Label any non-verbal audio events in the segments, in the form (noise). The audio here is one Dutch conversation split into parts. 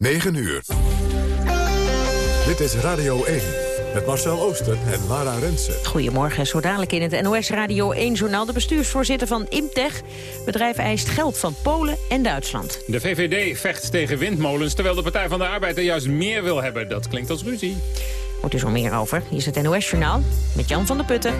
9 uur. Dit is Radio 1 met Marcel Ooster en Lara Rensen. Goedemorgen, zo dadelijk in het NOS Radio 1-journaal... de bestuursvoorzitter van Imtech. Bedrijf eist geld van Polen en Duitsland. De VVD vecht tegen windmolens... terwijl de Partij van de Arbeid er juist meer wil hebben. Dat klinkt als ruzie. Hoort dus al meer over. Hier is het NOS-journaal met Jan van der Putten.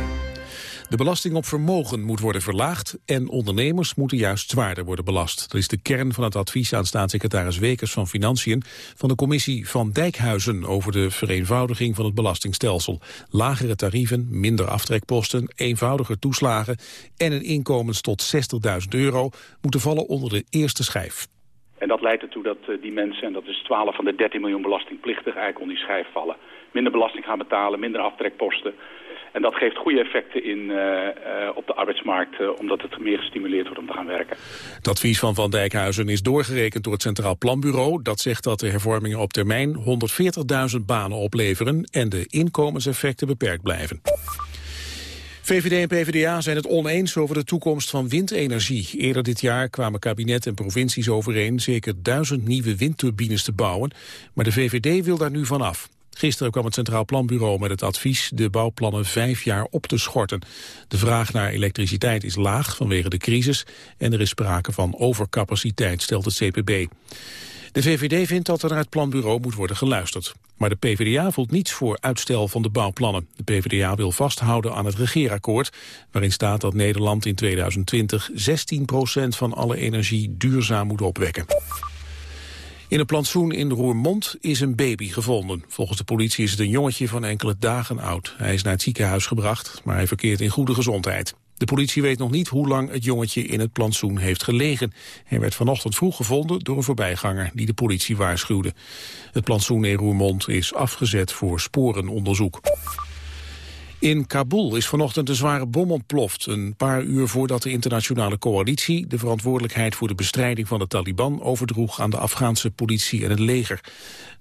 De belasting op vermogen moet worden verlaagd en ondernemers moeten juist zwaarder worden belast. Dat is de kern van het advies aan staatssecretaris Wekers van Financiën van de commissie van Dijkhuizen over de vereenvoudiging van het belastingstelsel. Lagere tarieven, minder aftrekposten, eenvoudiger toeslagen en een inkomens tot 60.000 euro moeten vallen onder de eerste schijf. En dat leidt ertoe dat eh, die mensen, en dat is 12 van de 13 miljoen belastingplichtig, eigenlijk onder die schijf vallen. Minder belasting gaan betalen, minder aftrekposten. En dat geeft goede effecten in, uh, op de arbeidsmarkt, uh, omdat het meer gestimuleerd wordt om te gaan werken. Het advies van Van Dijkhuizen is doorgerekend door het Centraal Planbureau. Dat zegt dat de hervormingen op termijn 140.000 banen opleveren en de inkomenseffecten beperkt blijven. VVD en PvdA zijn het oneens over de toekomst van windenergie. Eerder dit jaar kwamen kabinet en provincies overeen zeker duizend nieuwe windturbines te bouwen. Maar de VVD wil daar nu vanaf. Gisteren kwam het Centraal Planbureau met het advies de bouwplannen vijf jaar op te schorten. De vraag naar elektriciteit is laag vanwege de crisis en er is sprake van overcapaciteit, stelt het CPB. De VVD vindt dat er naar het planbureau moet worden geluisterd. Maar de PvdA voelt niets voor uitstel van de bouwplannen. De PvdA wil vasthouden aan het regeerakkoord... waarin staat dat Nederland in 2020 16% van alle energie duurzaam moet opwekken. In een plantsoen in Roermond is een baby gevonden. Volgens de politie is het een jongetje van enkele dagen oud. Hij is naar het ziekenhuis gebracht, maar hij verkeert in goede gezondheid. De politie weet nog niet hoe lang het jongetje in het plantsoen heeft gelegen. Hij werd vanochtend vroeg gevonden door een voorbijganger die de politie waarschuwde. Het plantsoen in Roermond is afgezet voor sporenonderzoek. In Kabul is vanochtend een zware bom ontploft, een paar uur voordat de internationale coalitie de verantwoordelijkheid voor de bestrijding van de Taliban overdroeg aan de Afghaanse politie en het leger.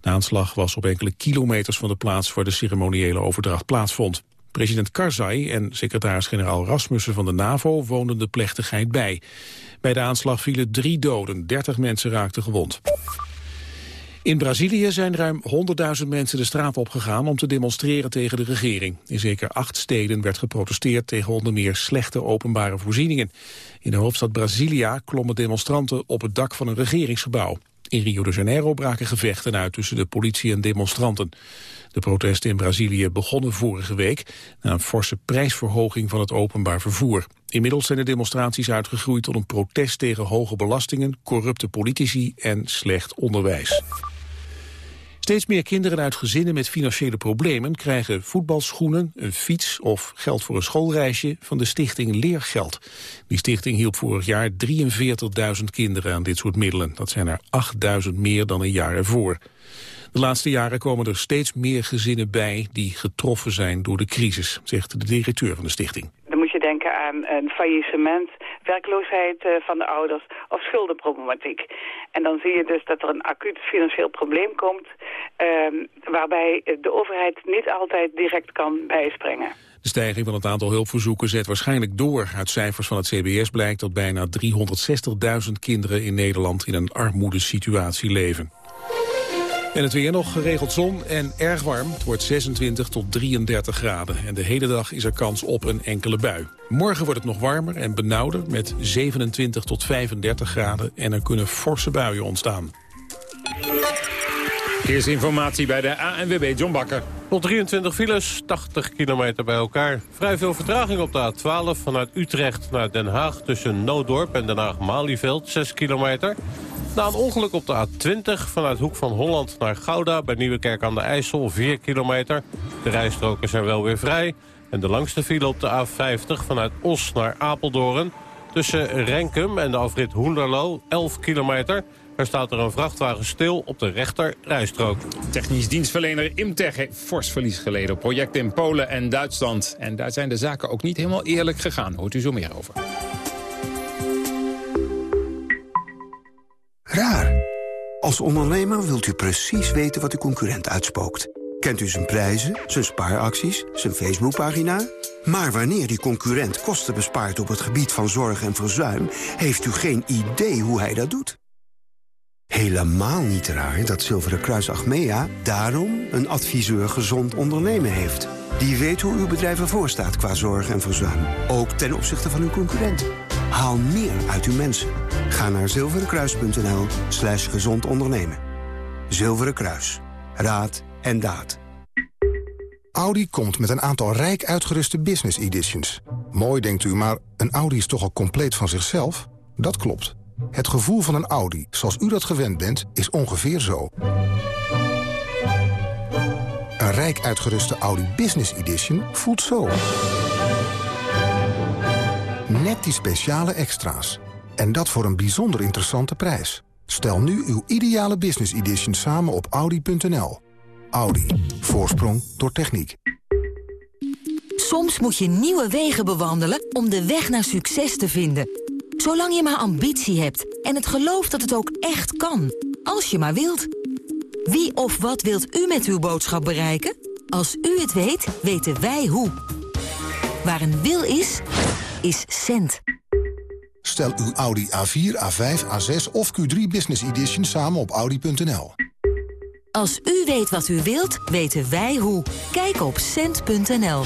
De aanslag was op enkele kilometers van de plaats waar de ceremoniële overdracht plaatsvond. President Karzai en secretaris-generaal Rasmussen van de NAVO woonden de plechtigheid bij. Bij de aanslag vielen drie doden, 30 mensen raakten gewond. In Brazilië zijn ruim 100.000 mensen de straat opgegaan om te demonstreren tegen de regering. In zeker acht steden werd geprotesteerd tegen onder meer slechte openbare voorzieningen. In de hoofdstad Brasilia klommen demonstranten op het dak van een regeringsgebouw. In Rio de Janeiro braken gevechten uit tussen de politie en demonstranten. De protesten in Brazilië begonnen vorige week na een forse prijsverhoging van het openbaar vervoer. Inmiddels zijn de demonstraties uitgegroeid tot een protest tegen hoge belastingen, corrupte politici en slecht onderwijs. Steeds meer kinderen uit gezinnen met financiële problemen krijgen voetbalschoenen, een fiets of geld voor een schoolreisje van de stichting Leergeld. Die stichting hielp vorig jaar 43.000 kinderen aan dit soort middelen. Dat zijn er 8.000 meer dan een jaar ervoor. De laatste jaren komen er steeds meer gezinnen bij die getroffen zijn door de crisis, zegt de directeur van de stichting. Dan moet je denken aan een faillissement, werkloosheid eh, van de ouders of schuldenproblematiek. En dan zie je dus dat er een acuut financieel probleem komt... Ehm, waarbij de overheid niet altijd direct kan bijspringen. De stijging van het aantal hulpverzoeken zet waarschijnlijk door. Uit cijfers van het CBS blijkt dat bijna 360.000 kinderen in Nederland in een armoedesituatie leven. En het weer nog geregeld zon en erg warm. Het wordt 26 tot 33 graden. En de hele dag is er kans op een enkele bui. Morgen wordt het nog warmer en benauwder met 27 tot 35 graden. En er kunnen forse buien ontstaan. Eerste informatie bij de ANWB John Bakker. Tot 23 files, 80 kilometer bij elkaar. Vrij veel vertraging op de A12 vanuit Utrecht naar Den Haag... tussen Noodorp en Den Haag-Malieveld, 6 kilometer. Na een ongeluk op de A20 vanuit Hoek van Holland naar Gouda... bij Nieuwekerk aan de IJssel, 4 kilometer. De rijstroken zijn wel weer vrij. En de langste file op de A50 vanuit Os naar Apeldoorn... tussen Renkum en de afrit Hoenderloo, 11 kilometer... Er staat er een vrachtwagen stil op de rechter rijstrook. Technisch dienstverlener Imtech heeft fors verlies geleden op projecten in Polen en Duitsland. En daar zijn de zaken ook niet helemaal eerlijk gegaan. Hoort u zo meer over. Raar. Als ondernemer wilt u precies weten wat uw concurrent uitspookt. Kent u zijn prijzen, zijn spaaracties, zijn Facebookpagina? Maar wanneer die concurrent kosten bespaart op het gebied van zorg en verzuim... heeft u geen idee hoe hij dat doet. Helemaal niet raar dat Zilveren Kruis Achmea daarom een adviseur gezond ondernemen heeft. Die weet hoe uw bedrijf ervoor staat qua zorg en verzuim. Ook ten opzichte van uw concurrent. Haal meer uit uw mensen. Ga naar zilverenkruis.nl slash gezond ondernemen. Zilveren Kruis. Raad en daad. Audi komt met een aantal rijk uitgeruste business editions. Mooi denkt u, maar een Audi is toch al compleet van zichzelf? Dat klopt. Het gevoel van een Audi, zoals u dat gewend bent, is ongeveer zo. Een rijk uitgeruste Audi Business Edition voelt zo. Net die speciale extra's. En dat voor een bijzonder interessante prijs. Stel nu uw ideale Business Edition samen op Audi.nl. Audi. Voorsprong door techniek. Soms moet je nieuwe wegen bewandelen om de weg naar succes te vinden. Zolang je maar ambitie hebt en het geloof dat het ook echt kan. Als je maar wilt. Wie of wat wilt u met uw boodschap bereiken? Als u het weet, weten wij hoe. Waar een wil is, is cent. Stel uw Audi A4, A5, A6 of Q3 Business Edition samen op Audi.nl. Als u weet wat u wilt, weten wij hoe. Kijk op cent.nl.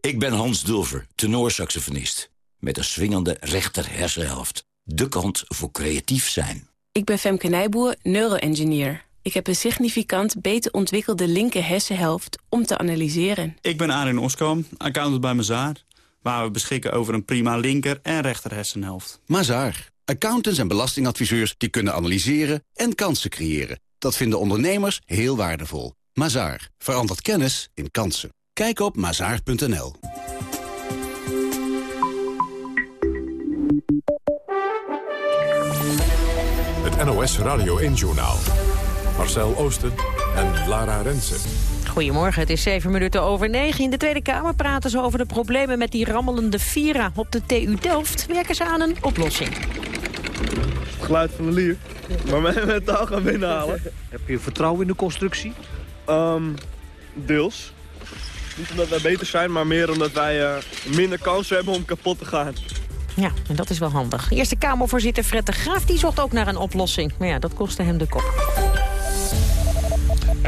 Ik ben Hans Dulver, tenorsaxofonist. Met een swingende rechter hersenhelft. De kant voor creatief zijn. Ik ben Femke Nijboer, neuroengineer. Ik heb een significant beter ontwikkelde linker hersenhelft om te analyseren. Ik ben Arin Oskam, accountant bij Mazaar. Waar we beschikken over een prima linker en rechter hersenhelft. Mazaar. Accountants en belastingadviseurs die kunnen analyseren en kansen creëren. Dat vinden ondernemers heel waardevol. Mazaar. Verandert kennis in kansen. Kijk op mazaar.nl. Het NOS Radio 1-journaal. Marcel Oosten en Lara Rensen. Goedemorgen, het is zeven minuten over negen. In de Tweede Kamer praten ze over de problemen met die rammelende Vira. Op de TU Delft werken ze aan een oplossing. Het geluid van de lier. Maar met metaal gaan binnenhalen. Heb je vertrouwen in de constructie? Um, deels. Niet omdat wij beter zijn, maar meer omdat wij uh, minder kansen hebben om kapot te gaan. Ja, en dat is wel handig. Eerste Kamervoorzitter Fred de Graaf die zocht ook naar een oplossing. Maar ja, dat kostte hem de kop.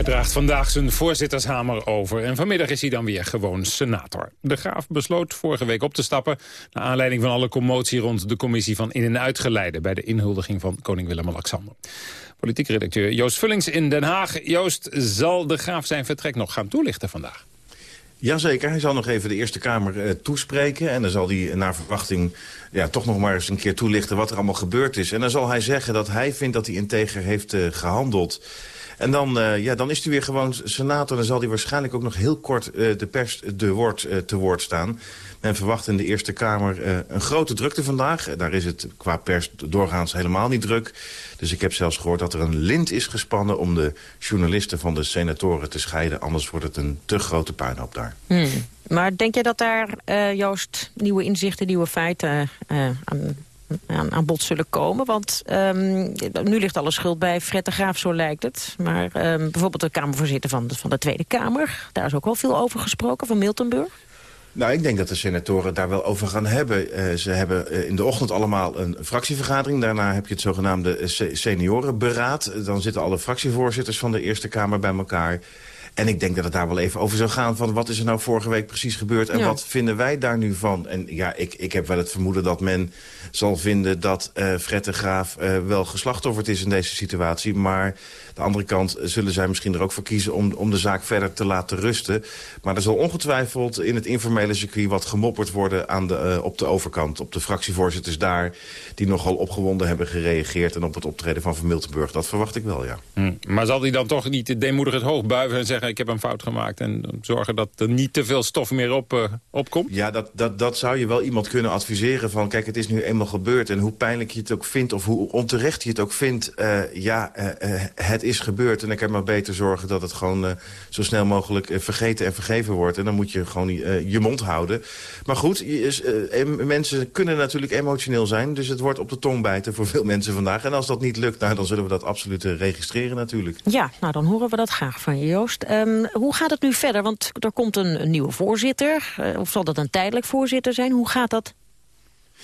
Hij draagt vandaag zijn voorzittershamer over. En vanmiddag is hij dan weer gewoon senator. De Graaf besloot vorige week op te stappen... naar aanleiding van alle commotie rond de commissie van in- en uitgeleide... bij de inhuldiging van koning Willem-Alexander. Politiek redacteur Joost Vullings in Den Haag. Joost, zal de Graaf zijn vertrek nog gaan toelichten vandaag? Jazeker, hij zal nog even de Eerste Kamer uh, toespreken. En dan zal hij naar verwachting ja, toch nog maar eens een keer toelichten wat er allemaal gebeurd is. En dan zal hij zeggen dat hij vindt dat hij integer heeft uh, gehandeld. En dan, uh, ja, dan is hij weer gewoon senator. Dan zal hij waarschijnlijk ook nog heel kort de pers de woord, te woord staan. Men verwacht in de Eerste Kamer een grote drukte vandaag. Daar is het qua pers doorgaans helemaal niet druk. Dus ik heb zelfs gehoord dat er een lint is gespannen... om de journalisten van de senatoren te scheiden. Anders wordt het een te grote puinhoop daar. Hmm. Maar denk je dat daar, Joost, nieuwe inzichten, nieuwe feiten aan, aan, aan, bod zullen komen? Want um, nu ligt alle schuld bij Fred de Graaf, zo lijkt het. Maar um, bijvoorbeeld de Kamervoorzitter van de, van de Tweede Kamer... daar is ook wel veel over gesproken, van Miltenburg. Nou, ik denk dat de senatoren daar wel over gaan hebben. Uh, ze hebben uh, in de ochtend allemaal een fractievergadering. Daarna heb je het zogenaamde seniorenberaad. Dan zitten alle fractievoorzitters van de Eerste Kamer bij elkaar. En ik denk dat het daar wel even over zou gaan van wat is er nou vorige week precies gebeurd en ja. wat vinden wij daar nu van? En ja, ik, ik heb wel het vermoeden dat men zal vinden dat uh, Fred de Graaf uh, wel geslachtofferd is in deze situatie. Maar de andere kant zullen zij misschien er ook voor kiezen om, om de zaak verder te laten rusten. Maar er zal ongetwijfeld in het informele circuit wat gemopperd worden aan de, uh, op de overkant. Op de fractievoorzitters daar die nogal opgewonden hebben gereageerd en op het optreden van Van Miltenburg. Dat verwacht ik wel, ja. Hm. Maar zal hij dan toch niet deemoedig het hoog buigen en zeggen ik heb een fout gemaakt... en zorgen dat er niet te veel stof meer op, uh, opkomt? Ja, dat, dat, dat zou je wel iemand kunnen adviseren van... kijk, het is nu eenmaal gebeurd en hoe pijnlijk je het ook vindt... of hoe onterecht je het ook vindt, uh, ja, uh, het is gebeurd... en ik heb maar beter zorgen dat het gewoon zo snel mogelijk vergeten en vergeven wordt. En dan moet je gewoon je mond houden. Maar goed, je, mensen kunnen natuurlijk emotioneel zijn... dus het wordt op de tong bijten voor veel mensen vandaag. En als dat niet lukt, nou, dan zullen we dat absoluut registreren natuurlijk. Ja, nou dan horen we dat graag van je, Joost. Um, hoe gaat het nu verder? Want er komt een, nieuwe voorzitter. Of zal dat een tijdelijk voorzitter zijn? Hoe gaat dat?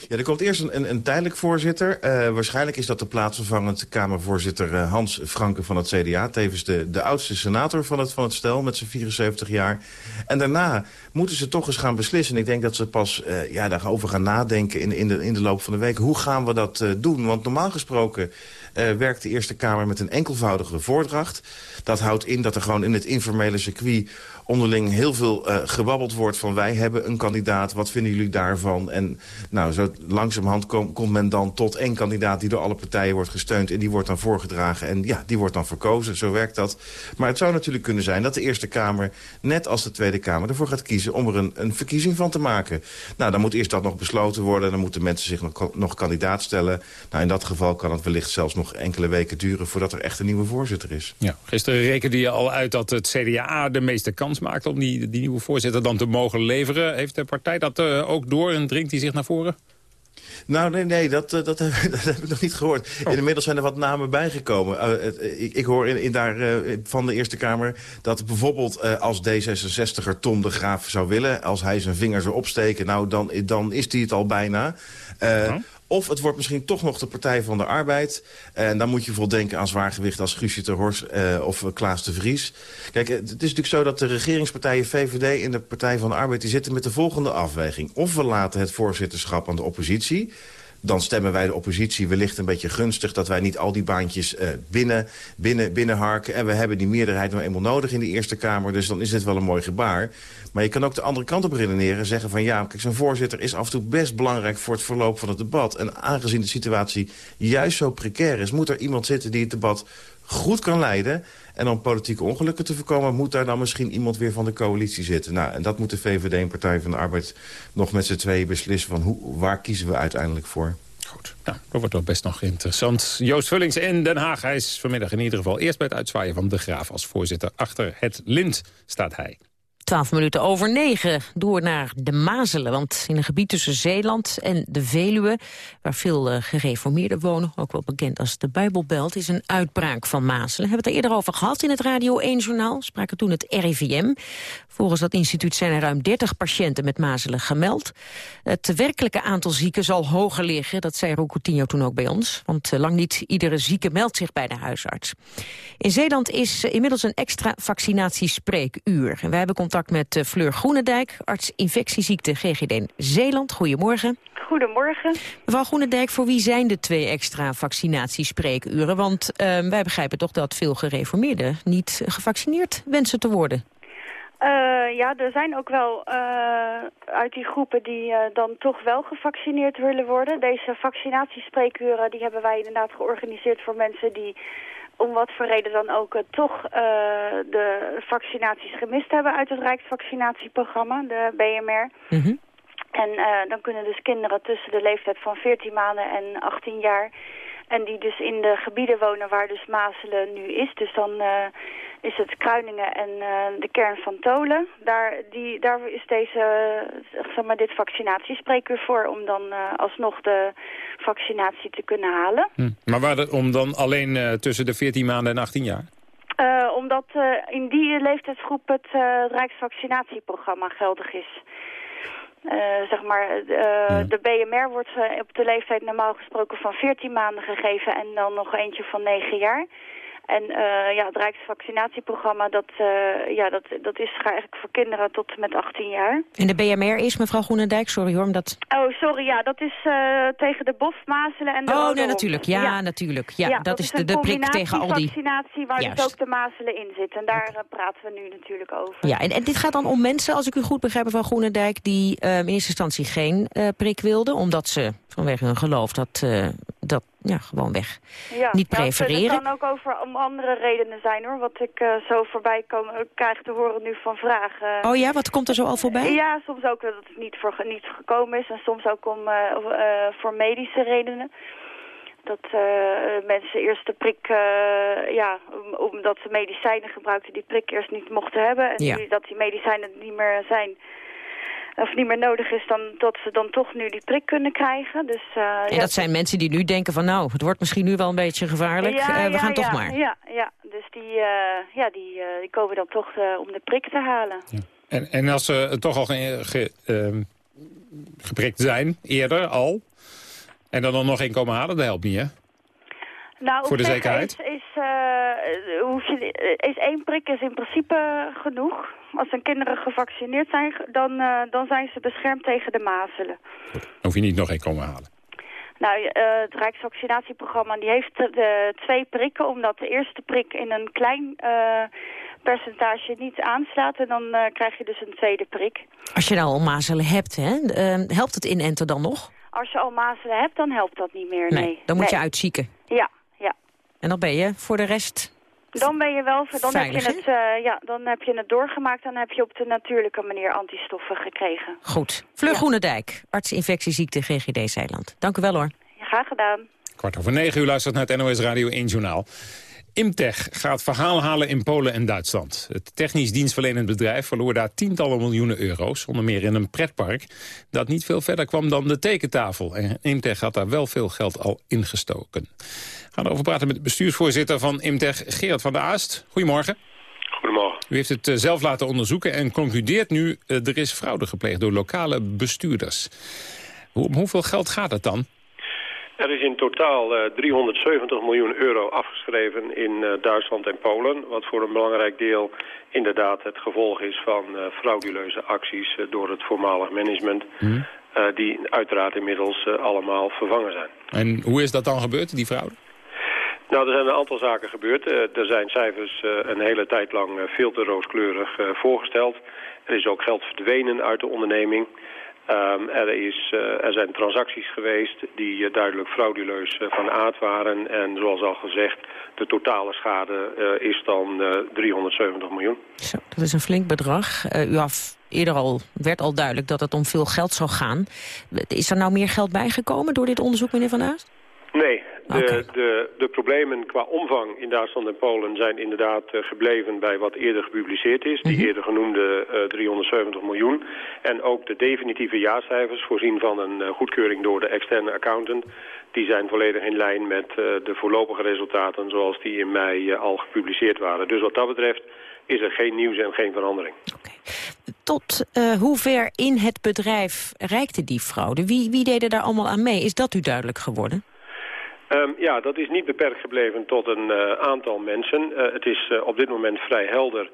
Ja, er komt eerst een, een, tijdelijk voorzitter. Uh, waarschijnlijk is dat de plaatsvervangend Kamervoorzitter uh, Hans Franke van het CDA. Tevens de, de oudste senator van het, van het stel met zijn 74 jaar. En daarna moeten ze toch eens gaan beslissen. Ik denk dat ze pas uh, ja, daarover gaan nadenken in, in, de, in de loop van de week. Hoe gaan we dat doen? Want normaal gesproken werkt de Eerste Kamer met een enkelvoudige voordracht. Dat houdt in dat er gewoon in het informele circuit onderling heel veel uh, gebabbeld wordt van... wij hebben een kandidaat, wat vinden jullie daarvan? En nou, zo langzamerhand kom, komt men dan tot één kandidaat... die door alle partijen wordt gesteund en die wordt dan voorgedragen. En ja, die wordt dan verkozen, zo werkt dat. Maar het zou natuurlijk kunnen zijn dat de Eerste Kamer... net als de Tweede Kamer ervoor gaat kiezen om er een, een verkiezing van te maken. Nou, dan moet eerst dat nog besloten worden. Dan moeten mensen zich nog, nog kandidaat stellen. Nou, in dat geval kan het wellicht zelfs nog enkele weken duren... voordat er echt een nieuwe voorzitter is. Ja, gisteren rekende je al uit dat het CDA de meeste kans maakt om die, die nieuwe voorzitter dan te mogen leveren. Heeft de partij dat uh, ook door en dringt hij zich naar voren? Nou, nee, nee dat, dat, (laughs) dat, heb ik nog niet gehoord. Oh. Inmiddels zijn er wat namen bijgekomen. Uh, ik, ik, hoor in, in daar, uh, van de Eerste Kamer dat bijvoorbeeld uh, als D66er Tom de Graaf zou willen... als hij zijn vinger zou opsteken, nou, dan, dan is hij het al bijna. -huh. Of het wordt misschien toch nog de Partij van de Arbeid. En dan moet je vol denken aan zwaargewicht als Guusje ter Horst uh, of Klaas de Vries. Kijk, het is natuurlijk zo dat de regeringspartijen VVD en de Partij van de Arbeid... die zitten met de volgende afweging. Of we laten het voorzitterschap aan de oppositie dan stemmen wij de oppositie wellicht een beetje gunstig... dat wij niet al die baantjes uh, binnen, binnen, binnenharken. En we hebben die meerderheid nou eenmaal nodig in de Eerste Kamer. Dus dan is dit wel een mooi gebaar. Maar je kan ook de andere kant op redeneren en zeggen van... ja, kijk, zo'n voorzitter is af en toe best belangrijk voor het verloop van het debat. En aangezien de situatie juist zo precair is... moet er iemand zitten die het debat goed kan leiden... En om politieke ongelukken te voorkomen... moet daar dan misschien iemand weer van de coalitie zitten. Nou, en dat moet de VVD en Partij van de Arbeid nog met z'n tweeën beslissen... van hoe, waar kiezen we uiteindelijk voor. Goed, nou, dat wordt toch best nog interessant. Joost Vullings in Den Haag. Hij is vanmiddag in ieder geval eerst bij het uitzwaaien van De Graaf als voorzitter. Achter het lint staat hij. 12 minuten over 9 door naar de Mazelen. Want in een gebied tussen Zeeland en de Veluwe... waar veel uh, gereformeerden wonen, ook wel bekend als de Bijbelbelt... is een uitbraak van mazelen. We hebben het er eerder over gehad in het Radio 1-journaal. Spraken toen het RIVM. Volgens dat instituut zijn er ruim 30 patiënten met mazelen gemeld. Het werkelijke aantal zieken zal hoger liggen. Dat zei Coutinho toen ook bij ons. Want uh, lang niet iedere zieke meldt zich bij de huisarts. In Zeeland is uh, inmiddels een extra vaccinatiespreekuur. En wij hebben contact met uh, Fleur Groenendijk, arts infectieziekte GGD Zeeland. Goedemorgen. Goedemorgen. Mevrouw Groenendijk, voor wie zijn de twee extra vaccinatiespreekuren? Want uh, wij begrijpen toch dat veel gereformeerden niet gevaccineerd wensen te worden. Uh, ja, er zijn ook wel uh, uit die groepen die uh, dan toch wel gevaccineerd willen worden. Deze vaccinatiespreekuren die hebben wij inderdaad georganiseerd voor mensen die om wat voor reden dan ook uh, toch uh, de vaccinaties gemist hebben uit het Rijksvaccinatieprogramma, de BMR. Mm -hmm. En uh, dan kunnen dus kinderen tussen de leeftijd van 14 maanden en 18 jaar... en die dus in de gebieden wonen waar dus mazelen nu is... dus dan is het Kruiningen en uh, de kern van Tolen. Daar, die, daar is deze, zeg maar, dit vaccinatiespreekuur voor om dan uh, alsnog de vaccinatie te kunnen halen. Hm. Maar waarom dan alleen tussen de 14 maanden en 18 jaar? omdat in die leeftijdsgroep het Rijksvaccinatieprogramma geldig is. Uh, zeg maar, uh, ja. de BMR wordt uh, op de leeftijd normaal gesproken van 14 maanden gegeven en dan nog eentje van 9 jaar. En uh, ja, het Rijksvaccinatieprogramma, dat, uh, ja, dat, dat is eigenlijk voor kinderen tot met 18 jaar. En de BMR is, mevrouw Groenendijk, sorry hoor, omdat... Oh, sorry, ja, dat is uh, tegen de bofmazelen en de Oh, nee, natuurlijk, ja, ja, natuurlijk. Ja, ja dat, dat, is de, de prik tegen al die... vaccinatie waar dus ook de mazelen in zitten. En daar praten we nu natuurlijk over. Ja, en, en, dit gaat dan om mensen, als ik u goed begrijp, mevrouw Groenendijk... die in eerste instantie geen prik wilden, omdat ze vanwege hun geloof dat, dat ja, gewoon weg. Ja, niet prefereren. Ja, het kan ook over om andere redenen zijn hoor. Wat ik uh, zo voorbij kom, krijg te horen nu van vragen. Oh ja, wat komt er zo al voorbij? Ja, soms ook dat het niet, voor, niet gekomen is. En soms ook om, uh, uh, voor medische redenen. Dat mensen eerst de prik, ja, omdat ze medicijnen gebruikten, die prik eerst niet mochten hebben. En ja. dat die medicijnen niet meer zijn of niet meer nodig is, dan dat ze dan toch nu die prik kunnen krijgen. Dus, uh, en ja, dat zijn mensen die nu denken van nou, het wordt misschien nu wel een beetje gevaarlijk, ja, uh, we ja, gaan ja, toch maar. Ja, ja. dus die, uh, ja, die, die komen dan toch om de prik te halen. En, en als ze toch al ge, ge, geprikt zijn, eerder al, En dan nog één komen halen, dat helpt niet, hè? Nou, Voor de zekerheid? Is, eh, hoef je, is één prik is in principe genoeg. Als hun kinderen gevaccineerd zijn, dan, eh, dan zijn ze beschermd tegen de mazelen. Dan hoef je niet nog één komen halen. Nou, eh, het Rijksvaccinatieprogramma die heeft de twee prikken... omdat de eerste prik in een klein eh, percentage niet aanslaat... en dan eh, krijg je dus een tweede prik. Als je nou al mazelen hebt, hè, eh, helpt het inenten dan nog? Als je al mazelen hebt, dan helpt dat niet meer, nee. dan moet Nee. je uitzieken. Ja. En dan ben je voor de rest... Dan ben je wel, dan, Veilig, heb je het, eh, ja, dan heb je het doorgemaakt... dan heb je op de natuurlijke manier antistoffen gekregen. Goed. Fleur Groenendijk, arts infectieziekte GGD Zeeland. Dank u wel hoor. Graag gedaan. Kwart over negen uur luistert naar het NOS Radio 1 Journaal. Imtech gaat verhaal halen in Polen en Duitsland. Het technisch dienstverlenend bedrijf verloor daar tientallen miljoenen euro's. Onder meer in een pretpark dat niet veel verder kwam dan de tekentafel. En Imtech had daar wel veel geld al ingestoken. We gaan erover praten met de bestuursvoorzitter van Imtech, Gerard van der Aast. Goedemorgen. Goedemorgen. U heeft het eh, zelf laten onderzoeken en concludeert nu... eh, er is fraude gepleegd door lokale bestuurders. Om hoeveel geld gaat het dan? Er is in totaal eh, 370 miljoen euro afgeschreven in eh, Duitsland en Polen. Wat voor een belangrijk deel inderdaad het gevolg is van eh, frauduleuze acties eh, door het voormalig management. eh, die uiteraard inmiddels eh, allemaal vervangen zijn. En hoe is dat dan gebeurd, die fraude? Nou, er zijn een aantal zaken gebeurd. Eh, er zijn cijfers eh, een hele tijd lang eh, veel te rooskleurig eh, voorgesteld. Er is ook geld verdwenen uit de onderneming. Ehm, er, is, eh, er zijn transacties geweest die eh, duidelijk frauduleus eh, van aard waren. En zoals al gezegd, de totale schade is dan eh, 370 miljoen. Zo, dat is een flink bedrag. U af, eerder al werd al duidelijk dat het om veel geld zou gaan. Is er nou meer geld bijgekomen door dit onderzoek, meneer Van Aast? Nee, de, de, de problemen qua omvang in Duitsland en Polen zijn inderdaad eh, gebleven bij wat eerder gepubliceerd is. Die eerder genoemde eh, 370 miljoen. En ook de definitieve jaarcijfers voorzien van een eh, goedkeuring door de externe accountant. Die zijn volledig in lijn met eh, de voorlopige resultaten zoals die in mei eh, al gepubliceerd waren. Dus wat dat betreft is er geen nieuws en geen verandering. Tot eh, hoever in het bedrijf reikte die fraude? Wie, wie deed er daar allemaal aan mee? Is dat u duidelijk geworden? Ehm, ja, dat is niet beperkt gebleven tot een eh, aantal mensen. Eh, het is eh, op dit moment vrij helder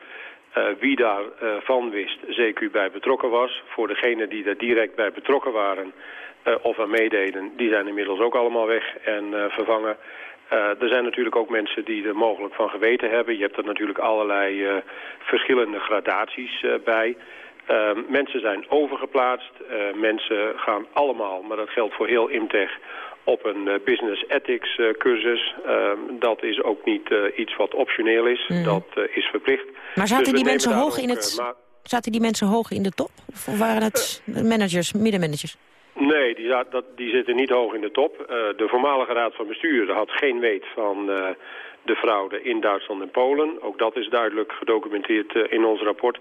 wie daarvan van wist, CQ bij betrokken was. Voor degenen die er direct bij betrokken waren of aan meededen, die zijn inmiddels ook allemaal weg en vervangen. Er zijn natuurlijk ook mensen die er mogelijk van geweten hebben. Je hebt er natuurlijk allerlei verschillende gradaties bij. Ehm, mensen zijn overgeplaatst. Mensen gaan allemaal, maar dat geldt voor heel Imtech, op een eh, business ethics eh, cursus. Ehm, dat is ook niet eh, iets wat optioneel is. Mhm. Dat is verplicht. Maar zaten Dus die mensen hoog in het... Zaten die mensen hoog in de top? Of waren het managers, middenmanagers? Nee, die, dat, die zitten niet hoog in de top. De voormalige raad van bestuur had geen weet van de fraude in Duitsland en Polen. Ook dat is duidelijk gedocumenteerd eh, in ons rapport.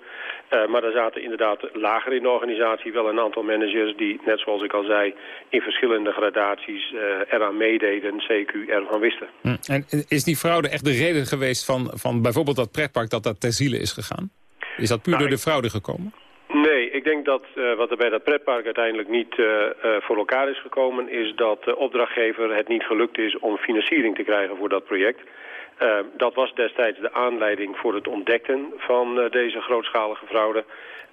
Eh, maar er zaten inderdaad lager in de organisatie wel een aantal managers... die, net zoals ik al zei, in verschillende gradaties eh, eraan meededen, CQ ervan wisten. Hm. En is die fraude echt de reden geweest van, van bijvoorbeeld dat pretpark dat dat ter ziele is gegaan? Is dat puur door de fraude gekomen? Nee, ik denk dat wat er bij dat pretpark uiteindelijk niet voor elkaar is gekomen... is dat de opdrachtgever het niet gelukt is om financiering te krijgen voor dat project. Eh, dat was destijds de aanleiding voor het ontdekken van eh, deze grootschalige fraude.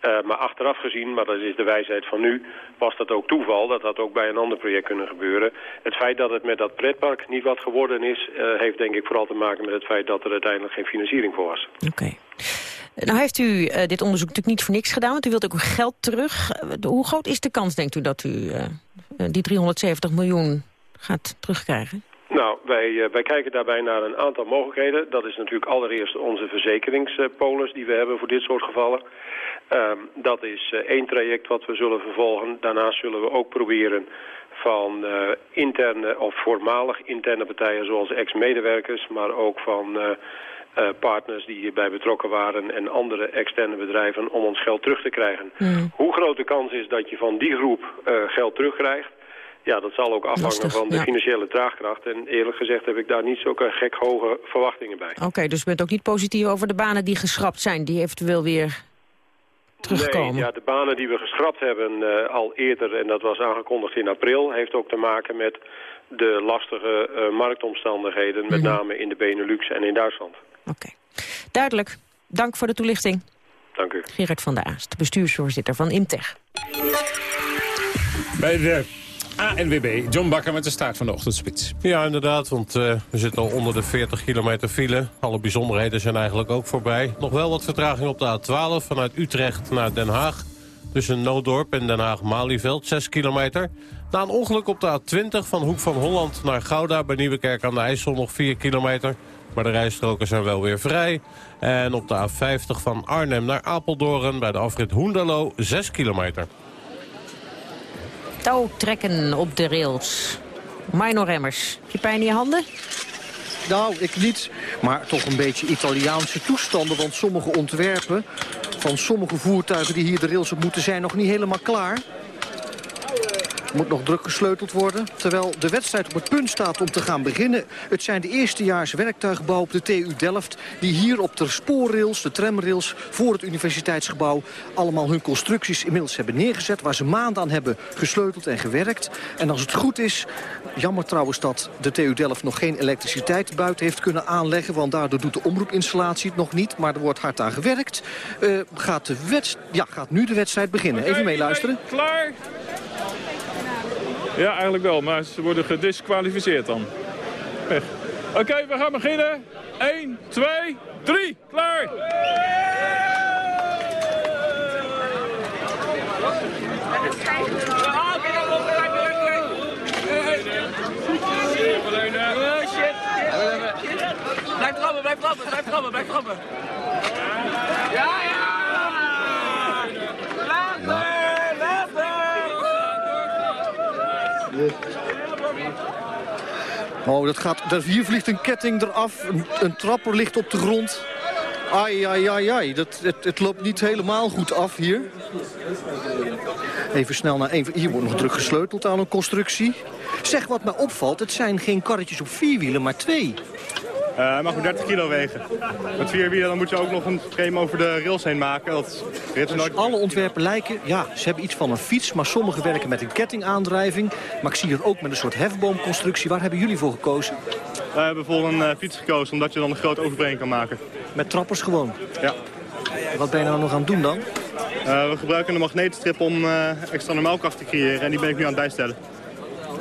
Eh, maar achteraf gezien, maar dat is de wijsheid van nu, was dat ook toeval. Dat had ook bij een ander project kunnen gebeuren. Het feit dat het met dat pretpark niet wat geworden is... eh, heeft denk ik vooral te maken met het feit dat er uiteindelijk geen financiering voor was. Oké. Nou heeft u eh, dit onderzoek natuurlijk niet voor niks gedaan, want u wilt ook geld terug. Hoe groot is de kans, denkt u, dat u die 370 miljoen gaat terugkrijgen? Nou, wij, eh, wij kijken daarbij naar een aantal mogelijkheden. Dat is natuurlijk allereerst onze verzekeringspolis die we hebben voor dit soort gevallen. Ehm, dat is eh, één traject wat we zullen vervolgen. Daarnaast zullen we ook proberen van eh, interne of voormalig interne partijen zoals ex-medewerkers, maar ook van partners die hierbij betrokken waren en andere externe bedrijven om ons geld terug te krijgen. Hoe groot de kans is dat je van die groep eh, geld terugkrijgt, ja, dat zal ook afhangen Lastig, van de ja. financiële draagkracht. En eerlijk gezegd heb ik daar niet zulke gek hoge verwachtingen bij. Oké, dus u bent ook niet positief over de banen die geschrapt zijn, die eventueel weer terugkomen? Nee, ja, de banen die we geschrapt hebben eh, al eerder, en dat was aangekondigd in april... heeft ook te maken met de lastige eh, marktomstandigheden... met Mhm. name in de Benelux en in Duitsland. Duidelijk. Dank voor de toelichting. Dank u. Gerard van der Aast, bestuursvoorzitter van Imtech. Bij de ANWB, John Bakker met de staart van de ochtendspits. Ja, inderdaad, want eh, we zitten al onder de 40 kilometer file. Alle bijzonderheden zijn eigenlijk ook voorbij. Nog wel wat vertraging op de A12 vanuit Utrecht naar Den Haag. Tussen Nooddorp en Den Haag-Malieveld, 6 kilometer. Na een ongeluk op de A20 van Hoek van Holland naar Gouda... bij Nieuwekerk aan de IJssel nog 4 kilometer. Maar de rijstroken zijn wel weer vrij. En op de A50 van Arnhem naar Apeldoorn... bij de afrit Hoenderloo, 6 kilometer. Touw trekken op de rails. Minor Remmers, heb je pijn in je handen? Nou, ik niet. Maar toch een beetje Italiaanse toestanden. Want sommige ontwerpen van sommige voertuigen die hier de rails op moeten zijn nog niet helemaal klaar. Moet nog druk gesleuteld worden. Terwijl de wedstrijd op het punt staat om te gaan beginnen. Het zijn de eerstejaars werktuigbouw op de TU Delft... die hier op de spoorrails, de tramrails voor het universiteitsgebouw... allemaal hun constructies inmiddels hebben neergezet... waar ze maanden aan hebben gesleuteld en gewerkt. En als het goed is, jammer trouwens dat de TU Delft... nog geen elektriciteit buiten heeft kunnen aanleggen... want daardoor doet de omroepinstallatie het nog niet. Maar er wordt hard aan gewerkt. Eh, gaat, de ja, gaat nu de wedstrijd beginnen. Even meeluisteren. Klaar? Ja, eigenlijk wel, maar ze worden gedisqualificeerd dan. Oké, we gaan beginnen. 1, 2, 3, klaar! Blijf trappen, blijf trappen, blijf trappen, blijf trappen. Ja! Later, Oh, dat gaat, hier vliegt een ketting eraf. Een, een trapper ligt op de grond. Ai, ai, ai, ai. Dat, het, loopt niet helemaal goed af hier. Even snel naar één. Hier wordt nog druk gesleuteld aan een constructie. Zeg, wat mij opvalt, het zijn geen karretjes op vier wielen, maar twee. Eh, Hij mag maar 30 kilo wegen. Met vier wielen dan moet je ook nog een frame over de rails heen maken. Dat Dus alle ontwerpen lijken, ja, ze hebben iets van een fiets... maar sommige werken met een kettingaandrijving. Maar ik zie het ook met een soort hefboomconstructie. Waar hebben jullie voor gekozen? We hebben voor een eh, fiets gekozen, omdat je dan een grote overbrenging kan maken. Met trappers gewoon? Ja. Wat ben je nou nog aan het doen dan? Eh, we gebruiken een magneetstrip om eh, extra normaalkracht te creëren. En die ben ik nu aan het bijstellen.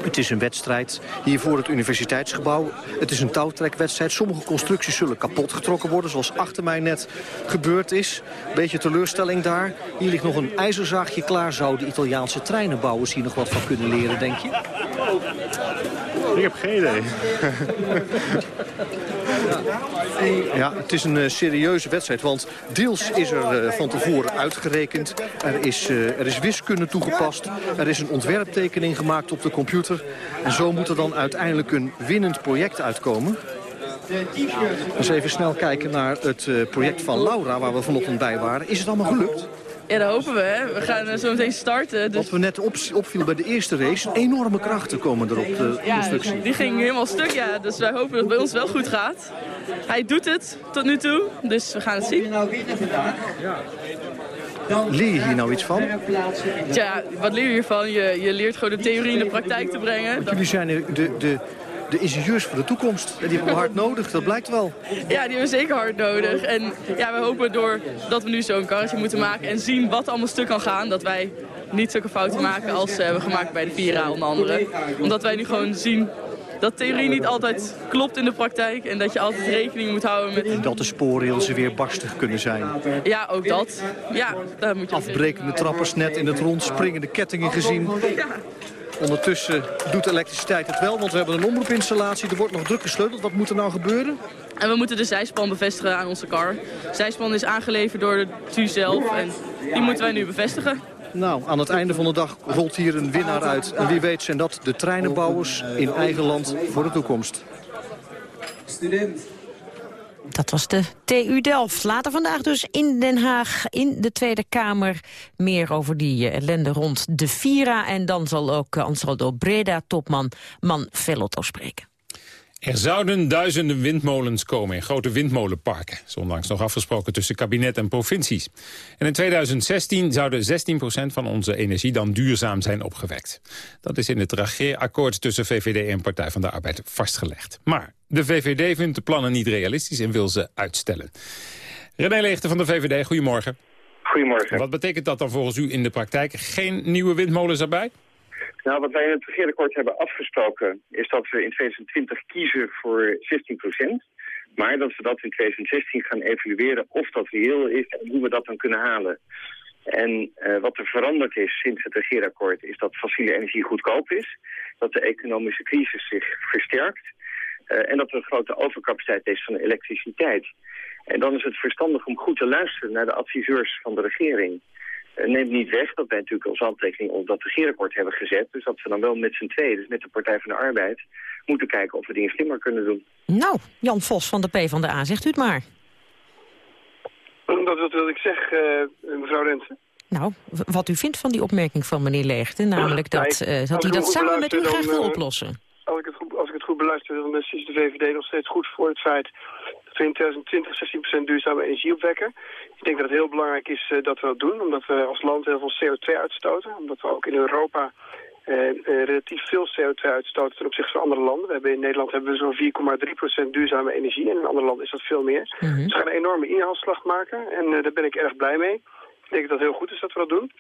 Het is een wedstrijd hier voor het universiteitsgebouw. Het is een touwtrekwedstrijd. Sommige constructies zullen kapot getrokken worden, zoals achter mij net gebeurd is. Beetje teleurstelling daar. Hier ligt nog een ijzerzaagje klaar. Zouden de Italiaanse treinenbouwers hier nog wat van kunnen leren, denk je? Ik heb geen idee. (laughs) Ja, het is een eh, serieuze wedstrijd, want deels is er eh, van tevoren uitgerekend. Er is, eh, er is wiskunde toegepast. Er is een ontwerptekening gemaakt op de computer. En zo moet er dan uiteindelijk een winnend project uitkomen. Dus even snel kijken naar het project van Laura, waar we vanochtend bij waren. Is het allemaal gelukt? Ja, dat hopen we. Hè. We gaan eh, zo meteen starten. Dus... Wat we net op, opviel bij de eerste race, enorme krachten komen er op de Ja, constructie. die ging helemaal stuk, ja. Dus wij hopen dat het bij ons wel goed gaat. Hij doet het tot nu toe, dus we gaan het zien. Leer je hier nou iets van? Tja, wat leer je hiervan? Je, je leert gewoon de theorie in de praktijk te brengen. Jullie zijn de, de, de, ingenieurs voor de toekomst. En die hebben we hard nodig, dat blijkt wel. Ja, die hebben we zeker hard nodig. En ja, we hopen door dat we nu zo'n karretje moeten maken en zien wat allemaal stuk kan gaan, dat wij niet zulke fouten maken als we hebben gemaakt bij de Vira onder andere. Omdat wij nu gewoon zien dat theorie niet altijd klopt in de praktijk en dat je altijd rekening moet houden met... En dat de spoorrailsen weer barstig kunnen zijn. Ja, ook dat. Ja, daar moet je... Afbrekende trappers net in het rond, springende kettingen gezien. Ondertussen doet de elektriciteit het wel, want we hebben een omroepinstallatie. Er wordt nog druk gesleuteld. Wat moet er nou gebeuren? En we moeten de zijspan bevestigen aan onze car. De zijspan is aangeleverd door de TU zelf en die moeten wij nu bevestigen. Nou, aan het einde van de dag rolt hier een winnaar uit. En wie weet zijn dat de treinenbouwers in eigen land voor de toekomst. Dat was de TU Delft. Later vandaag dus in Den Haag, in de Tweede Kamer. Meer over die eh, ellende rond de Vira. En dan zal ook uh, Ansaldo Breda-topman Man Vellotto spreken. Er zouden duizenden windmolens komen in grote windmolenparken. Is nog afgesproken tussen kabinet en provincies. En in 2016 zouden 16% van onze energie dan duurzaam zijn opgewekt. Dat is in het regeerakkoord tussen VVD en Partij van de Arbeid vastgelegd. Maar de VVD vindt de plannen niet realistisch en wil ze uitstellen. René Leegte van de VVD, goedemorgen. Goedemorgen. Wat betekent dat dan volgens u in de praktijk? Geen nieuwe windmolens erbij? Nou, wat wij in het regeerakkoord hebben afgesproken... is dat we in 2020 kiezen voor 16 procent. Maar dat we dat in 2016 gaan evalueren of dat reëel is... en hoe we dat dan kunnen halen. En uh, wat er veranderd is sinds het regeerakkoord... is dat fossiele energie goedkoop is. Dat de economische crisis zich versterkt. Uh, en dat er een grote overcapaciteit is van elektriciteit. En dan is het verstandig om goed te luisteren naar de adviseurs van de regering. Uh, neemt niet weg dat wij natuurlijk onze handtekening op dat regeerakkoord hebben gezet. Dus dat we dan wel met z'n tweeën, dus met de Partij van de Arbeid, moeten kijken of we dingen slimmer kunnen doen. Nou, Jan Vos van de PvdA, zegt u het maar. Dat wil ik zeggen, uh, mevrouw Rensen. Nou, wat u vindt van die opmerking van meneer Leegte, namelijk dat, uh, dat hij dat samen met u graag wil oplossen. Als ik, het goed, als ik het goed beluister, dan is de VVD nog steeds goed voor het feit dat we in 2020 16% duurzame energie opwekken. Ik denk dat het heel belangrijk is uh, dat we dat doen, omdat we als land heel veel CO2 uitstoten. Omdat we ook in Europa uh, relatief veel CO2 uitstoten ten opzichte van andere landen. We hebben in Nederland hebben we zo'n 4,3% duurzame energie en in andere landen is dat veel meer. Mm -hmm. Dus we gaan een enorme inhaalslag maken en daar ben ik erg blij mee. Ik denk dat het heel goed is dat we dat doen.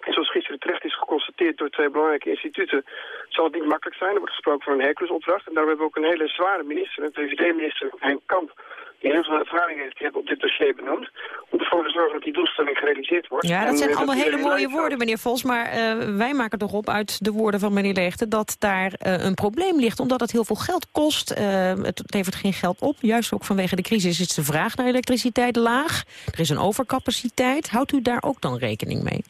En zoals gisteren terecht is geconstateerd door twee belangrijke instituten... zal het niet makkelijk zijn. Er wordt gesproken van een Herculesopdracht. En daarom hebben we ook een hele zware minister, een VVD-minister, Henk Kamp... die heel veel ervaring heeft, die hebben op dit dossier benoemd... om ervoor te zorgen dat die doelstelling gerealiseerd wordt. Ja, dat zijn en, allemaal dat hele mooie woorden, meneer Vos. Maar uh, wij maken toch op uit de woorden van meneer Leegte... dat daar uh, een probleem ligt, omdat het heel veel geld kost. Uh, het levert geen geld op. Juist ook vanwege de crisis is de vraag naar elektriciteit laag. Er is een overcapaciteit. Houdt u daar ook dan rekening mee?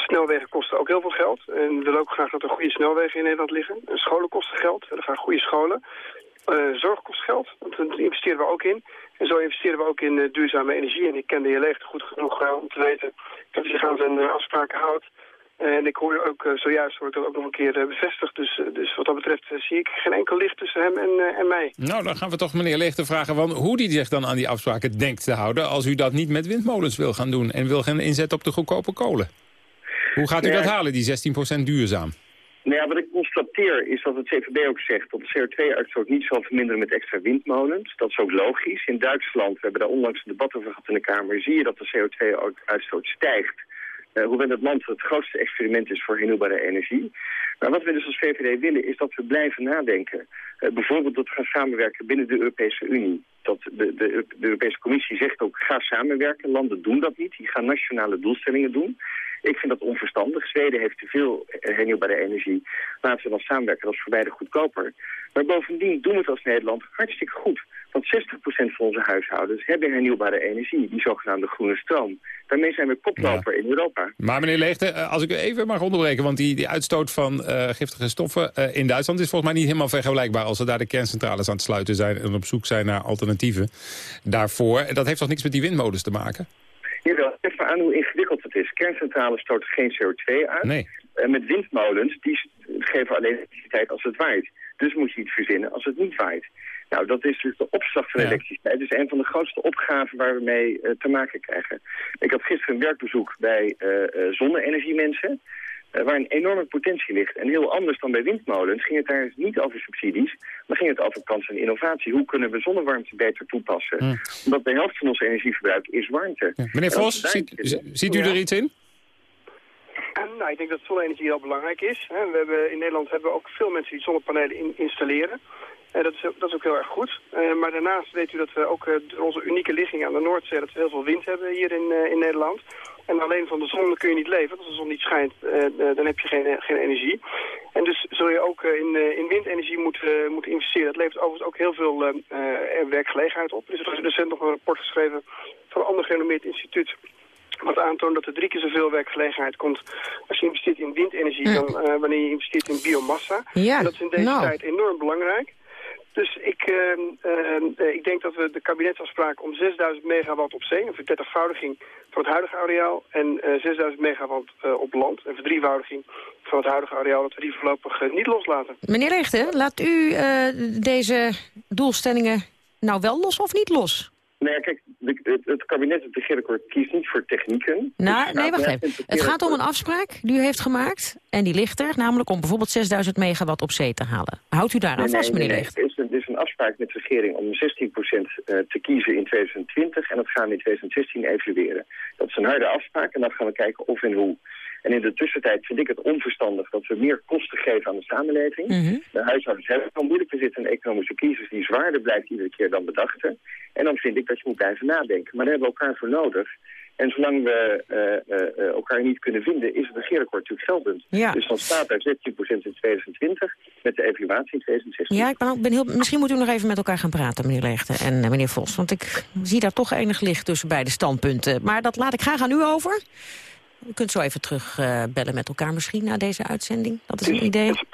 Snelwegen kosten ook heel veel geld. En we willen ook graag dat er goede snelwegen in Nederland liggen. En scholen kosten geld. Willen graag goede scholen. Uh, zorg kost geld, want daar investeren we ook in. En zo investeren we ook in uh, duurzame energie. En ik ken de heer Leegte goed genoeg uh, om te weten dat hij zich aan zijn afspraken houdt. En ik hoor ook zojuist hoor ik dat ook nog een keer bevestigd. Dus, dus wat dat betreft zie ik geen enkel licht tussen hem en, en mij. Nou, dan gaan we toch meneer Leegte vragen van hoe hij zich dan aan die afspraken denkt te houden... als u dat niet met windmolens wil gaan doen en wil gaan inzetten op de goedkope kolen. Hoe gaat u Ja. dat halen, die 16% duurzaam? Nou ja, wat ik constateer is dat het CVB ook zegt dat de CO2-uitstoot niet zal verminderen met extra windmolens. Dat is ook logisch. In Duitsland, we hebben daar onlangs een debat over gehad in de Kamer, zie je dat de CO2-uitstoot stijgt. Uh, hoewel het land het grootste experiment is voor hernieuwbare energie. Maar wat we dus als VVD willen is dat we blijven nadenken. Uh, bijvoorbeeld dat we gaan samenwerken binnen de Europese Unie. Dat de, de, de Europese Commissie zegt ook ga samenwerken. Landen doen dat niet. Die gaan nationale doelstellingen doen. Ik vind dat onverstandig. Zweden heeft te veel hernieuwbare energie. Laten we dan samenwerken, dat is voor beide goedkoper. Maar bovendien doen we het als Nederland hartstikke goed. Want 60% van onze huishoudens hebben hernieuwbare energie, die zogenaamde groene stroom. Daarmee zijn we koploper ja. in Europa. Maar meneer Leegte, als ik u even mag onderbreken... want die, die uitstoot van uh, giftige stoffen uh, in Duitsland is volgens mij niet helemaal vergelijkbaar... als ze daar de kerncentrales aan het sluiten zijn en op zoek zijn naar alternatieven daarvoor. Dat heeft toch niks met die windmolens te maken? Jawel, geef maar aan hoe ingewikkeld Kerncentrales stoten geen CO2 uit. Nee. Met windmolens, die geven alleen elektriciteit als het waait. Dus moet je iets verzinnen als het niet waait. Nou, dat is dus de opslag van ja. elektriciteit. Dat is een van de grootste opgaven waar we mee uh, te maken krijgen. Ik had gisteren een werkbezoek bij uh, uh, zonne-energiemensen... waar een enorme potentie ligt. En heel anders dan bij windmolens ging het daar niet over subsidies... maar ging het over kansen en innovatie. Hoe kunnen we zonnewarmte beter toepassen? Omdat de helft van ons energieverbruik is warmte. Ja. Meneer Vos, ziet, ziet u er iets in? Nou, ik denk dat zonne-energie heel belangrijk is. We hebben, in Nederland hebben we ook veel mensen die zonnepanelen in, installeren. En dat is, dat is ook heel erg goed. Uh, maar daarnaast weet u dat we ook uh, onze unieke ligging aan de Noordzee... dat we heel veel wind hebben hier in, in Nederland. En alleen van de zon kun je niet leven. Als de zon niet schijnt, dan heb je geen, geen energie. En dus zul je ook in, in windenergie moeten, moeten investeren. Dat levert overigens ook heel veel werkgelegenheid op. Dus er is recent nog een rapport geschreven van een ander gerenommeerd instituut wat aantoont dat er drie keer zoveel werkgelegenheid komt als je investeert in windenergie dan uh, wanneer je investeert in biomassa. Ja, en dat is in deze nou. tijd enorm belangrijk. Dus ik, ehm, ehm, eh, ik denk dat we de kabinetsafspraak om 6000 megawatt op zee, een verdertigvoudiging van het huidige areaal, en eh 6000 megawatt eh, op land, een verdrievoudiging van het huidige areaal, dat we die voorlopig eh, niet loslaten. Meneer Leegte, laat u eh, deze doelstellingen nou wel los of niet los? Nou ja, kijk, de- het, het kabinet, het regeerakkoord, kiest niet voor technieken. Nou, Dus nee, wacht even. Het gaat om een afspraak die u heeft gemaakt. En die ligt er, namelijk om bijvoorbeeld 6000 megawatt op zee te halen. Houdt u daar aan Nee, vast, nee, meneer nee? Een, afspraak met de regering om 16% eh, te kiezen in 2020 en dat gaan we in 2016 evalueren. Dat is een harde afspraak en dan gaan we kijken of en hoe. En in de tussentijd vind ik het onverstandig dat we meer kosten geven aan de samenleving. Mhm. De huishoudens hebben het al moeilijk. We zitten in een economische crisis die zwaarder blijft iedere keer dan we dachten. En dan vind ik dat je moet blijven nadenken. Maar daar hebben we elkaar voor nodig. En zolang we eh, eh, eh, elkaar niet kunnen vinden, is het regeerakkoord natuurlijk geldend. Ja. Dus dan staat daar 16% in 2020 met de evaluatie in 2016. Ja, ik ben, ook- ben heel, misschien moeten we nog even met elkaar gaan praten, meneer Leegte en meneer Vos. Want ik zie daar toch enig licht tussen beide standpunten. Maar dat laat ik graag aan u over. U kunt zo even terug eh, bellen met elkaar misschien na deze uitzending. Dat is een idee. Het is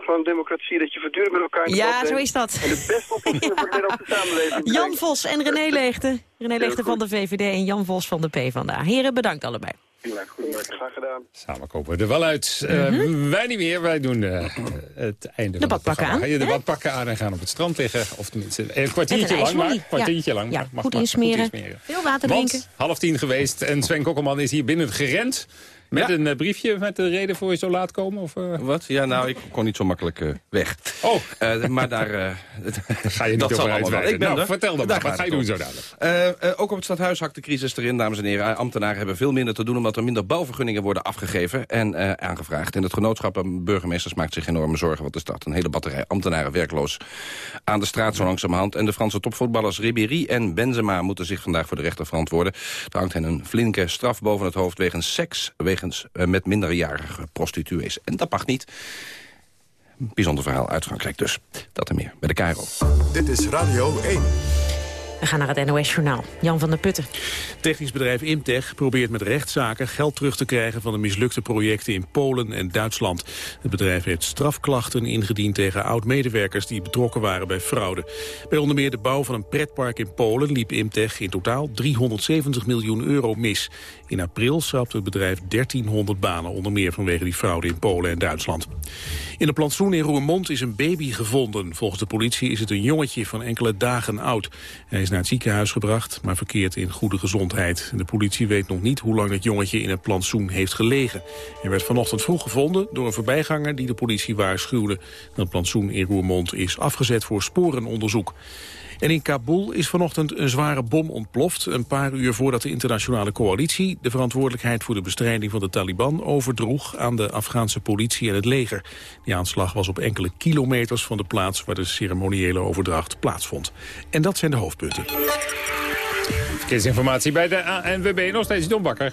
van, democratie dat je voortdurend met elkaar in Ja, zo is dat. En de beste oplossing voor de Nederlandse (laughs) samenleving. Jan Vos en René Leegte. René Leegte van de VVD en Jan Vos van de PvdA. Heren, bedankt allebei. Ja, goedemorgen. Graag gedaan. Samen komen we er wel uit. Eh, Wij niet meer. Wij doen eh, het einde van het badpakken programma. aan, Ja, de badpakken aan en gaan op het strand liggen. Of tenminste, een kwartiertje lang maar. kwartiertje Ja. lang. Ja, maar mag goed maar. insmeren. Veel water Want drinken. half tien geweest en Sven Kokkelman is hier binnen gerend. Met een eh, briefje met de reden voor je zo laat komen? Of, eh? Wat? Ja, nou, ik kon niet zo makkelijk eh, weg. Oh. maar daar... (laughs) Ga je niet dat over wel. uitweiden. Ik ben Nou, er. vertel dan maar. Wat ga je doen zo dadelijk? Ook op het stadhuis hakt de crisis erin, dames en heren. Ambtenaren hebben veel minder te doen omdat er minder bouwvergunningen worden afgegeven en aangevraagd. En het genootschap aan burgemeesters maakt zich enorme zorgen. Wat is dat? Een hele batterij ambtenaren werkloos aan de straat zo langzamerhand. En de Franse topvoetballers Ribéry en Benzema moeten zich vandaag voor de rechter verantwoorden. Er hangt hen een flinke straf boven het hoofd wegens seks wegens, eh, met minderjarige prostituees. En dat mag niet. Bijzonder verhaal uit Frankrijk dus. Dat en meer bij de Cairo. Dit is Radio 1. We gaan naar het NOS-journaal. Jan van der Putten. Technisch bedrijf Imtech probeert met rechtszaken geld terug te krijgen van de mislukte projecten in Polen en Duitsland. Het bedrijf heeft strafklachten ingediend tegen oud-medewerkers die betrokken waren bij fraude. Bij onder meer de bouw van een pretpark in Polen liep Imtech in totaal 370 miljoen euro mis. In april schrapte het bedrijf 1300 banen, onder meer vanwege die fraude in Polen en Duitsland. In een plantsoen in Roermond is een baby gevonden. Volgens de politie is het een jongetje van enkele dagen oud. Hij is naar het ziekenhuis gebracht, maar verkeert in goede gezondheid. De politie weet nog niet hoe lang het jongetje in het plantsoen heeft gelegen. Hij werd vanochtend vroeg gevonden door een voorbijganger die de politie waarschuwde. Dat plantsoen in Roermond is afgezet voor sporenonderzoek. En in Kabul is vanochtend een zware bom ontploft... een paar uur voordat de internationale coalitie... de verantwoordelijkheid voor de bestrijding van de Taliban overdroeg... aan de Afghaanse politie en het leger. Die aanslag was op enkele kilometers van de plaats... waar de ceremoniële overdracht plaatsvond. En dat zijn de hoofdpunten. Verkeersinformatie bij de ANWB. Nog steeds John Bakker.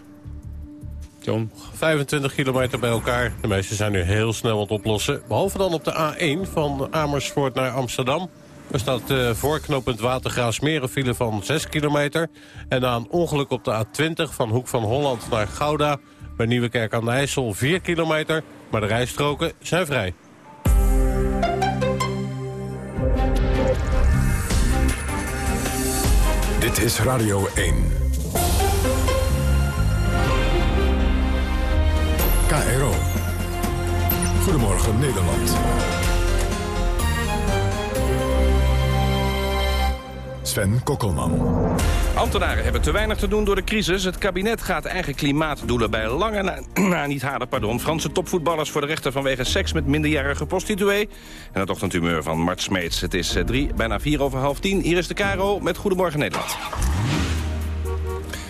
John. 25 kilometer bij elkaar. De meeste zijn nu heel snel aan het oplossen. Behalve dan op de A1 van Amersfoort naar Amsterdam. Er staat uh, voorknopend Watergraafsmeer een file van 6 kilometer. En na een ongeluk op de A20 van Hoek van Holland naar Gouda... bij Nieuwekerk aan de IJssel 4 kilometer. Maar de rijstroken zijn vrij. Dit is Radio 1. KRO. Goedemorgen Nederland. Sven Kokkelman. Ambtenaren hebben te weinig te doen door de crisis. Het kabinet gaat eigen klimaatdoelen bij lange na, (clears throat) na niet halen. Pardon. Franse topvoetballers voor de rechter vanwege seks met minderjarige prostituee. En het ochtendhumeur van Mart Smeets. Het is drie, bijna vier over half tien. Hier is de Caro met Goedemorgen Nederland.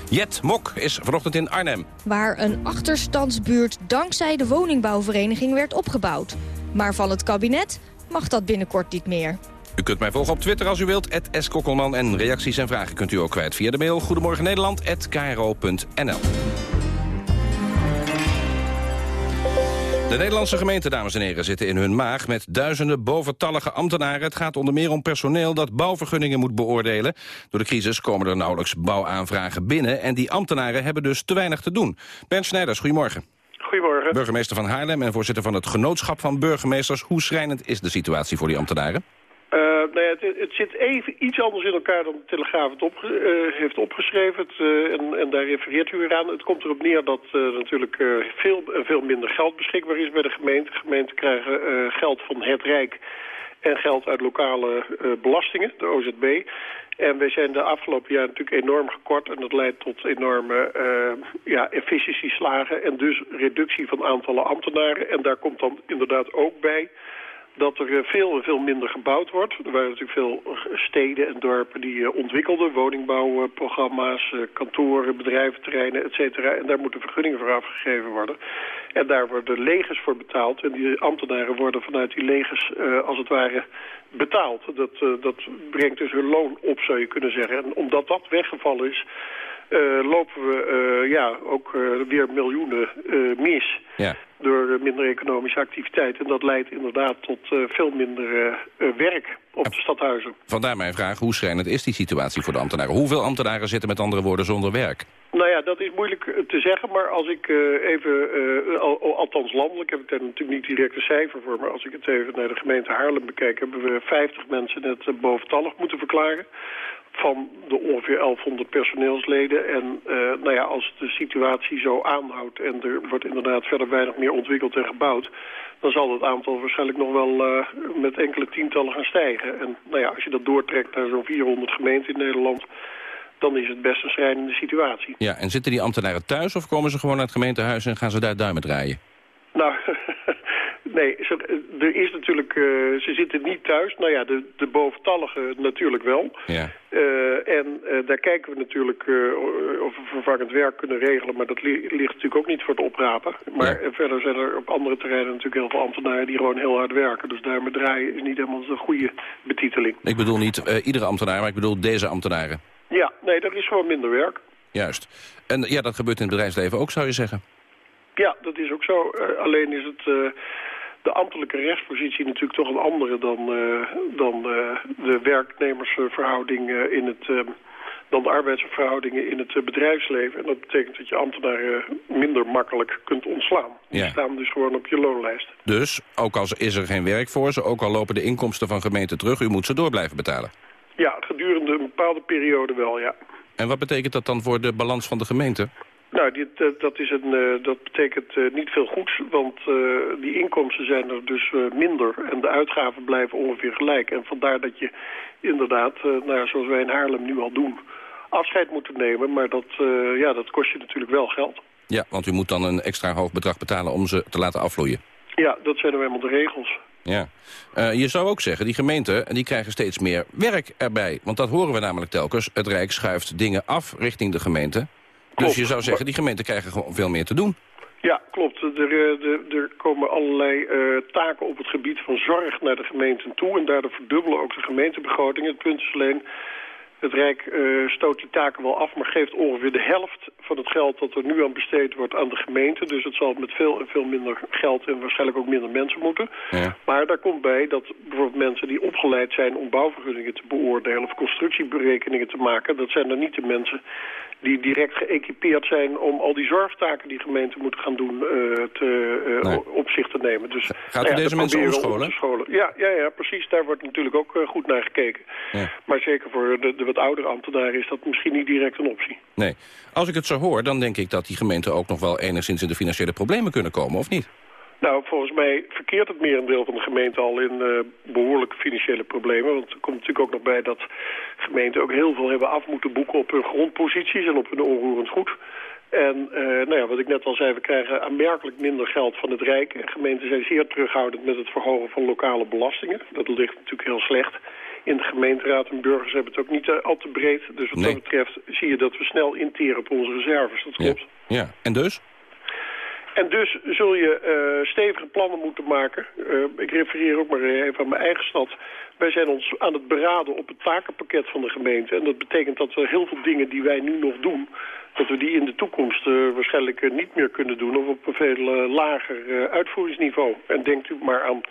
Jet Mok is vanochtend in Arnhem. Waar een achterstandsbuurt dankzij de woningbouwvereniging werd opgebouwd. Maar van het kabinet mag dat binnenkort niet meer. U kunt mij volgen op Twitter als u wilt, @skokkelman en reacties en vragen kunt u ook kwijt via de mail Goedemorgen Nederland@kro.nl. De Nederlandse gemeenten, dames en heren, zitten in hun maag met duizenden boventallige ambtenaren. Het gaat onder meer om personeel dat bouwvergunningen moet beoordelen. Door de crisis komen er nauwelijks bouwaanvragen binnen en die ambtenaren hebben dus te weinig te doen. Bernd Snijders, goedemorgen. Goedemorgen. Burgemeester van Haarlem en voorzitter van het Genootschap van Burgemeesters. Hoe schrijnend is de situatie voor die ambtenaren? Uh, nou ja, het, het, zit even iets anders in elkaar dan de Telegraaf het opge uh, heeft opgeschreven. Het, uh, en, en, daar refereert u weer aan. Het komt erop neer dat uh, natuurlijk veel, veel minder geld beschikbaar is bij de gemeente. Gemeenten krijgen geld van het Rijk en geld uit lokale belastingen, de OZB. En wij zijn de afgelopen jaar natuurlijk enorm gekort en dat leidt tot enorme ja, efficiëntieslagen en dus reductie van aantallen ambtenaren. En daar komt dan inderdaad ook bij dat er veel en veel minder gebouwd wordt. Er waren natuurlijk veel steden en dorpen die uh, ontwikkelden. Woningbouwprogramma's, kantoren, bedrijventerreinen, et cetera. En daar moeten vergunningen voor afgegeven worden. En daar worden legers voor betaald. En die ambtenaren worden vanuit die legers als het ware betaald. Dat, dat brengt dus hun loon op, zou je kunnen zeggen. En omdat dat weggevallen is... lopen we ja, ook weer miljoenen mis. Ja door minder economische activiteit. En dat leidt inderdaad tot veel minder werk op de stadhuizen. Vandaar mijn vraag, hoe schrijnend is die situatie voor de ambtenaren? Hoeveel ambtenaren zitten met andere woorden zonder werk? Nou ja, dat is moeilijk te zeggen, maar als ik uh, even, al, althans landelijk heb ik daar natuurlijk niet direct een cijfer voor, maar als ik het even naar de gemeente Haarlem bekijk, hebben we 50 mensen net boventallig moeten verklaren van de ongeveer 1100 personeelsleden. En nou ja, als de situatie zo aanhoudt en er wordt inderdaad verder weinig meer ontwikkeld en gebouwd... dan zal het aantal waarschijnlijk nog wel met enkele tientallen gaan stijgen. En nou ja, als je dat doortrekt naar zo'n 400 gemeenten in Nederland dan is het best een schrijnende situatie. Ja, en zitten die ambtenaren thuis of komen ze gewoon naar het gemeentehuis en gaan ze daar duimen draaien? Nou, (laughs) Nee, er is natuurlijk, uh, ze zitten niet thuis. Nou ja, de, de boventallige natuurlijk wel. Ja. Uh, en uh, daar kijken we natuurlijk of we vervangend werk kunnen regelen. Maar dat li ligt natuurlijk ook niet voor het oprapen. Maar ja. verder zijn er op andere terreinen natuurlijk heel veel ambtenaren die gewoon heel hard werken. Dus daarmee draaien is niet helemaal een goede betiteling. Ik bedoel niet iedere ambtenaar, maar ik bedoel deze ambtenaren. Ja, nee, dat is gewoon minder werk. Juist. En ja, dat gebeurt in het bedrijfsleven ook, zou je zeggen? Ja, dat is ook zo. alleen is het de ambtelijke rechtspositie natuurlijk toch een andere dan, uh, dan de werknemersverhouding in het... Uh, dan de arbeidsverhoudingen in het bedrijfsleven. En dat betekent dat je ambtenaren minder makkelijk kunt ontslaan. Die staan dus gewoon op je loonlijst. Dus, ook al is er geen werk voor ze, ook al lopen de inkomsten van gemeenten terug... u moet ze door blijven betalen? Ja, gedurende een bepaalde periode wel, ja. En wat betekent dat dan voor de balans van de gemeente? Nou, dit, eh, dat, is een, uh, dat betekent uh, niet veel goeds, want die inkomsten zijn er dus minder en de uitgaven blijven ongeveer gelijk. En vandaar dat je inderdaad, nou ja, zoals wij in Haarlem nu al doen, afscheid moeten nemen. Maar dat, ja, dat kost je natuurlijk wel geld. Ja, want u moet dan een extra hoog bedrag betalen om ze te laten afvloeien. Ja, dat zijn nou eenmaal de regels. Ja. je zou ook zeggen, die gemeenten die krijgen steeds meer werk erbij. Want dat horen we namelijk telkens. Het Rijk schuift dingen af richting de gemeente. Dus je zou zeggen, die gemeenten krijgen gewoon veel meer te doen. Ja, klopt. Er, er, er komen allerlei uh, taken op het gebied van zorg naar de gemeenten toe. En daardoor verdubbelen ook de gemeentebegrotingen. Het punt is alleen, het Rijk uh, stoot die taken wel af, maar geeft ongeveer de helft van het geld dat er nu aan besteed wordt aan de gemeente. Dus het zal met veel en veel minder geld en waarschijnlijk ook minder mensen moeten. Ja. Maar daar komt bij dat bijvoorbeeld mensen die opgeleid zijn om bouwvergunningen te beoordelen of constructieberekeningen te maken, dat zijn dan niet de mensen die direct geëquipeerd zijn om al die zorgtaken die gemeenten moeten gaan doen uh, te, uh, op zich te nemen. Dus, Gaat u nou ja, deze mensen omscholen? Ja, ja, ja, precies. Daar wordt natuurlijk ook uh, goed naar gekeken. Ja. Maar zeker voor de, de wat oudere ambtenaren is dat misschien niet direct een optie. Nee. Als ik het zo hoor, dan denk ik dat die gemeenten ook nog wel enigszins in de financiële problemen kunnen komen, of niet? Nou, volgens mij verkeert het merendeel van de gemeente al in uh, behoorlijke financiële problemen. Want er komt natuurlijk ook nog bij dat gemeenten ook heel veel hebben af moeten boeken op hun grondposities en op hun onroerend goed. En uh, nou ja, wat ik net al zei, we krijgen aanmerkelijk minder geld van het Rijk. En gemeenten zijn zeer terughoudend met het verhogen van lokale belastingen. Dat ligt natuurlijk heel slecht in de gemeenteraad. En burgers hebben het ook niet uh, al te breed. Dus wat nee. dat betreft zie je dat we snel interen op onze reserves. Dat klopt. Ja, ja. en dus? En dus zul je uh, stevige plannen moeten maken. Uh, ik refereer ook maar even aan mijn eigen stad. Wij zijn ons aan het beraden op het takenpakket van de gemeente. En dat betekent dat we heel veel dingen die wij nu nog doen... dat we die in de toekomst waarschijnlijk niet meer kunnen doen... of op een veel lager uitvoeringsniveau. En denkt u maar aan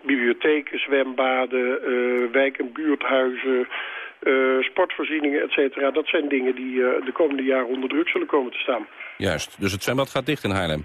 bibliotheken, zwembaden, wijk- en buurthuizen... sportvoorzieningen, et cetera. Dat zijn dingen die de komende jaren onder druk zullen komen te staan. Juist, dus het zwembad gaat dicht in Haarlem?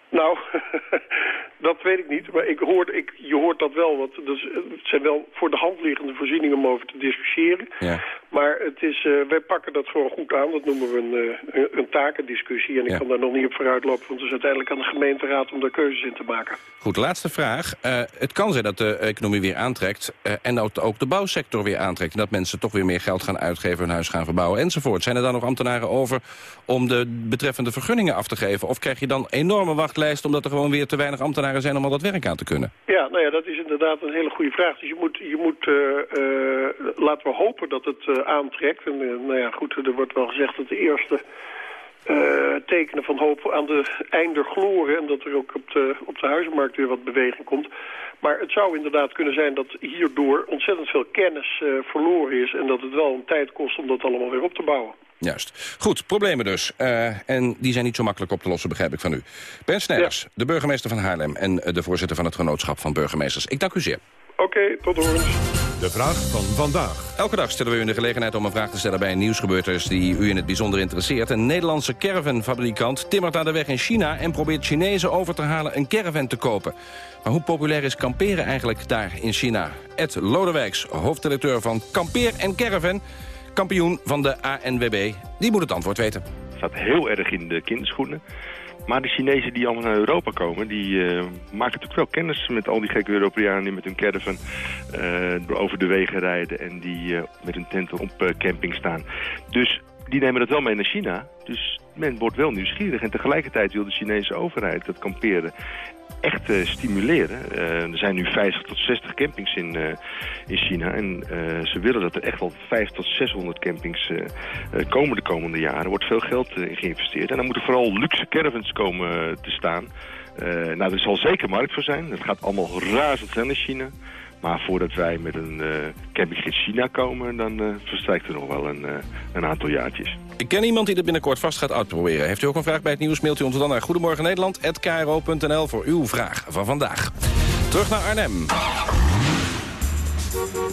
Nou, (laughs) dat weet ik niet. Maar ik hoor, ik, je hoort dat wel. Want dus, het zijn wel voor de hand liggende voorzieningen om over te discussiëren. Ja. Maar het is, eh, wij pakken dat gewoon goed aan. Dat noemen we een, eh, een, takendiscussie. En ik Ja. kan daar nog niet op vooruitlopen. Want het is uiteindelijk aan de gemeenteraad om daar keuzes in te maken. Goed, laatste vraag. Eh, het kan zijn dat de economie weer aantrekt... en ook, ook de bouwsector weer aantrekt... en dat mensen toch weer meer geld gaan uitgeven... hun huis gaan verbouwen enzovoort. Zijn er dan nog ambtenaren over om de betreffende vergunningen af te geven? Of krijg je dan enorme wachtlijsten... omdat er gewoon weer te weinig ambtenaren zijn om al dat werk aan te kunnen? Ja, nou ja, dat is inderdaad een hele goede vraag. Dus je moet, je moet eh, eh, laten we hopen dat het eh, aantrekt. En nou ja, goed, er wordt wel gezegd dat de eerste eh, tekenen van hoop aan de einder gloren... en dat er ook op de, op de huizenmarkt weer wat beweging komt. Maar het zou inderdaad kunnen zijn dat hierdoor ontzettend veel kennis eh, verloren is... en dat het wel een tijd kost om dat allemaal weer op te bouwen. Juist. Goed, problemen dus. Eh, en die zijn niet zo makkelijk op te lossen, begrijp ik van u. Ben Snijders, de burgemeester van Haarlem... en de voorzitter van het Genootschap van Burgemeesters. Ik dank u zeer. Oké, tot horens. De vraag van vandaag. Elke dag stellen we u de gelegenheid om een vraag te stellen bij een nieuwsgebeurtenis die u in het bijzonder interesseert. Een Nederlandse caravanfabrikant timmert aan de weg in China en probeert Chinezen over te halen een caravan te kopen. Maar hoe populair is kamperen eigenlijk daar in China? Ed Lodewijks, hoofddirecteur van Kampeer en Caravan, kampioen van de ANWB, die moet het antwoord weten. Het staat heel erg in de kinderschoenen. Maar de Chinezen die allemaal naar Europa komen, die eh, maken natuurlijk wel kennis met al die gekke Europeanen die met hun caravan eh, over de wegen rijden en die eh, met hun tent op camping staan. Dus die nemen dat wel mee naar China. Dus men wordt wel nieuwsgierig. En tegelijkertijd wil de Chinese overheid dat kamperen echt eh, stimuleren. Eh, er zijn nu 50 tot 60 campings in, eh, in China. En ze willen dat er echt wel 500 tot 600 campings komen de komende jaren. Er wordt veel geld in geïnvesteerd. En dan moeten vooral luxe caravans komen te staan. Nou, er zal zeker markt voor zijn. Het gaat allemaal razendsnel in China. Maar voordat wij met een eh camping in China komen, dan eh, verstrijkt er nog wel een, eh, een aantal jaartjes. Ik ken iemand die dit binnenkort vast gaat uitproberen. Heeft u ook een vraag bij het nieuws, mailt u ons dan naar Goedemorgen Nederland@kro.nl voor uw vraag van vandaag. Terug naar Arnhem.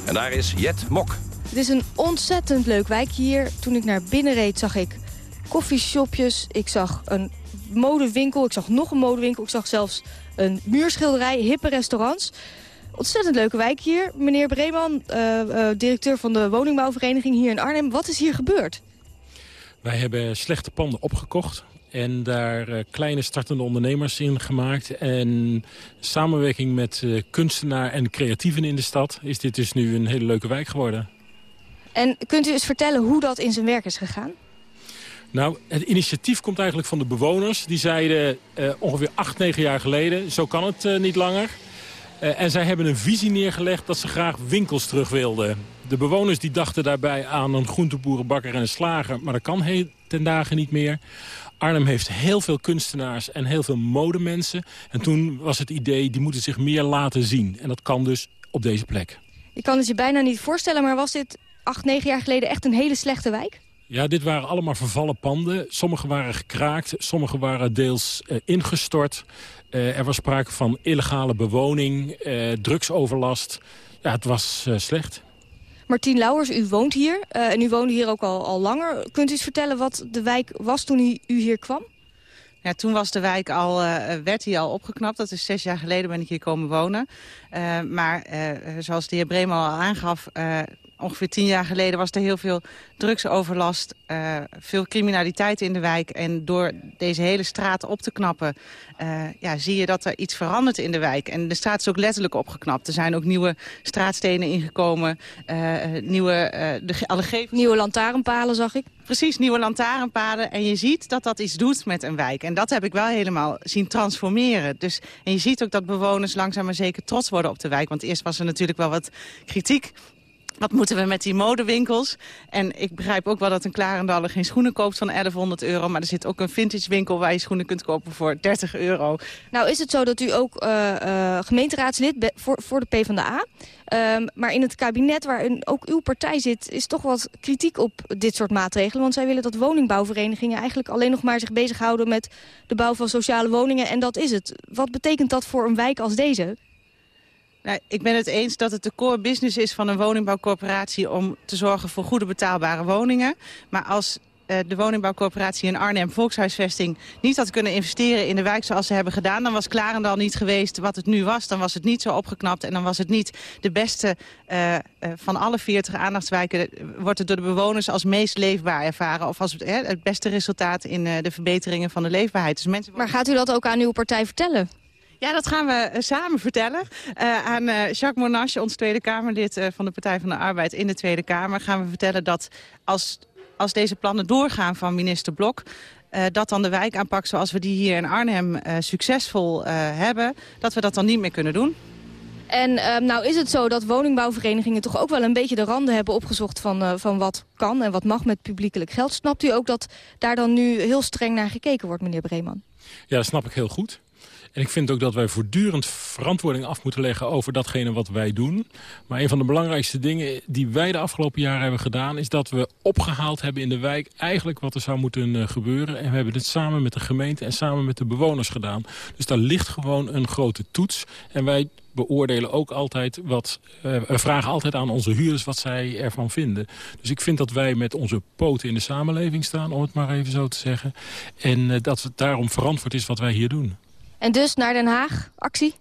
En daar is Jet Mok. Het is een ontzettend leuk wijkje hier. Toen ik naar binnen reed zag ik koffieshopjes. Ik zag een modewinkel. Ik zag nog een modewinkel. Ik zag zelfs een muurschilderij, hippe restaurants. Ontzettend leuke wijk hier. Meneer Breeman, eh, eh, directeur van de woningbouwvereniging hier in Arnhem. Wat is hier gebeurd? Wij hebben slechte panden opgekocht en daar eh, kleine startende ondernemers in gemaakt. En samenwerking met kunstenaar en creatieven in de stad... is dit dus nu een hele leuke wijk geworden. En kunt u eens vertellen hoe dat in zijn werk is gegaan? Nou, het initiatief komt eigenlijk van de bewoners. Die zeiden ongeveer acht, negen jaar geleden... zo kan het niet langer. Eh, en zij hebben een visie neergelegd dat ze graag winkels terug wilden. De bewoners die dachten daarbij aan een groenteboerenbakker en een slager... maar dat kan ten dagen niet meer. Arnhem heeft heel veel kunstenaars en heel veel modemensen. En toen was het idee, die moeten zich meer laten zien. En dat kan dus op deze plek. Je kan het je bijna niet voorstellen, maar was dit acht, negen jaar geleden echt een hele slechte wijk? Ja, dit waren allemaal vervallen panden. Sommige waren gekraakt, sommige waren deels eh, ingestort. Eh, er was sprake van illegale bewoning, eh, drugsoverlast. Ja, het was eh, slecht. Martien Lauwers, u woont hier eh, en u woonde hier ook al, al langer. Kunt u eens vertellen wat de wijk was toen u, u hier kwam? Ja, toen was de wijk al, eh, werd hij al opgeknapt. Dat is zes jaar geleden ben ik hier komen wonen. Eh, maar eh, zoals de heer Bremer al aangaf... ongeveer tien jaar geleden was er heel veel drugsoverlast. eh, veel criminaliteit in de wijk. En door deze hele straat op te knappen... eh, ja, zie je dat er iets verandert in de wijk. En de straat is ook letterlijk opgeknapt. Er zijn ook nieuwe straatstenen ingekomen. eh, nieuwe, de, alle gevels... Nieuwe lantaarnpalen zag ik. Precies, nieuwe lantaarnpalen. En je ziet dat dat iets doet met een wijk. En dat heb ik wel helemaal zien transformeren. Dus, en je ziet ook dat bewoners langzaam maar zeker trots worden op de wijk. Want eerst was er natuurlijk wel wat kritiek. Wat moeten we met die modewinkels? En ik begrijp ook wel dat een Klarendaller geen schoenen koopt van 1100 euro. Maar er zit ook een vintage winkel waar je schoenen kunt kopen voor 30 euro. Nou is het zo dat u ook eh, eh, gemeenteraadslid voor, voor de PvdA. Ehm maar in het kabinet waarin ook uw partij zit... is toch wat kritiek op dit soort maatregelen. Want zij willen dat woningbouwverenigingen eigenlijk alleen nog maar zich bezighouden... met de bouw van sociale woningen. En dat is het. Wat betekent dat voor een wijk als deze? Nou, ik ben het eens dat het de core business is van een woningbouwcorporatie... om te zorgen voor goede betaalbare woningen. Maar als eh, de woningbouwcorporatie in Arnhem, Volkshuisvesting, niet had kunnen investeren in de wijk zoals ze hebben gedaan, dan was Klarendal niet geweest wat het nu was. Dan was het niet zo opgeknapt en dan was het niet de beste uh, uh, van alle 40 aandachtswijken. Wordt het door de bewoners als meest leefbaar ervaren of als het, het beste resultaat in de verbeteringen van de leefbaarheid. Dus mensen... Maar gaat u dat ook aan uw partij vertellen? Ja, dat gaan we eh, samen vertellen. Uh, aan uh, Jacques Monache, ons Tweede Kamerlid uh, van de Partij van de Arbeid in de Tweede Kamer... gaan we vertellen dat als, als deze plannen doorgaan van minister Blok... dat dan de wijkaanpak zoals we die hier in Arnhem succesvol hebben... dat we dat dan niet meer kunnen doen. En uh, nou is het zo dat woningbouwverenigingen toch ook wel een beetje de randen hebben opgezocht van, uh, van wat kan en wat mag met publiekelijk geld. Snapt u ook dat daar dan nu heel streng naar gekeken wordt, meneer Breeman? Ja, dat snap ik heel goed. En ik vind ook dat wij voortdurend verantwoording af moeten leggen over datgene wat wij doen. Maar een van de belangrijkste dingen die wij de afgelopen jaren hebben gedaan... is dat we opgehaald hebben in de wijk eigenlijk wat er zou moeten uh, gebeuren. En we hebben dit samen met de gemeente en samen met de bewoners gedaan. Dus daar ligt gewoon een grote toets. En wij beoordelen ook altijd wat... Uh, vragen altijd aan onze huurders wat zij ervan vinden. Dus ik vind dat wij met onze poten in de samenleving staan, om het maar even zo te zeggen. En uh, dat het daarom verantwoord is wat wij hier doen. En dus naar Den Haag, actie?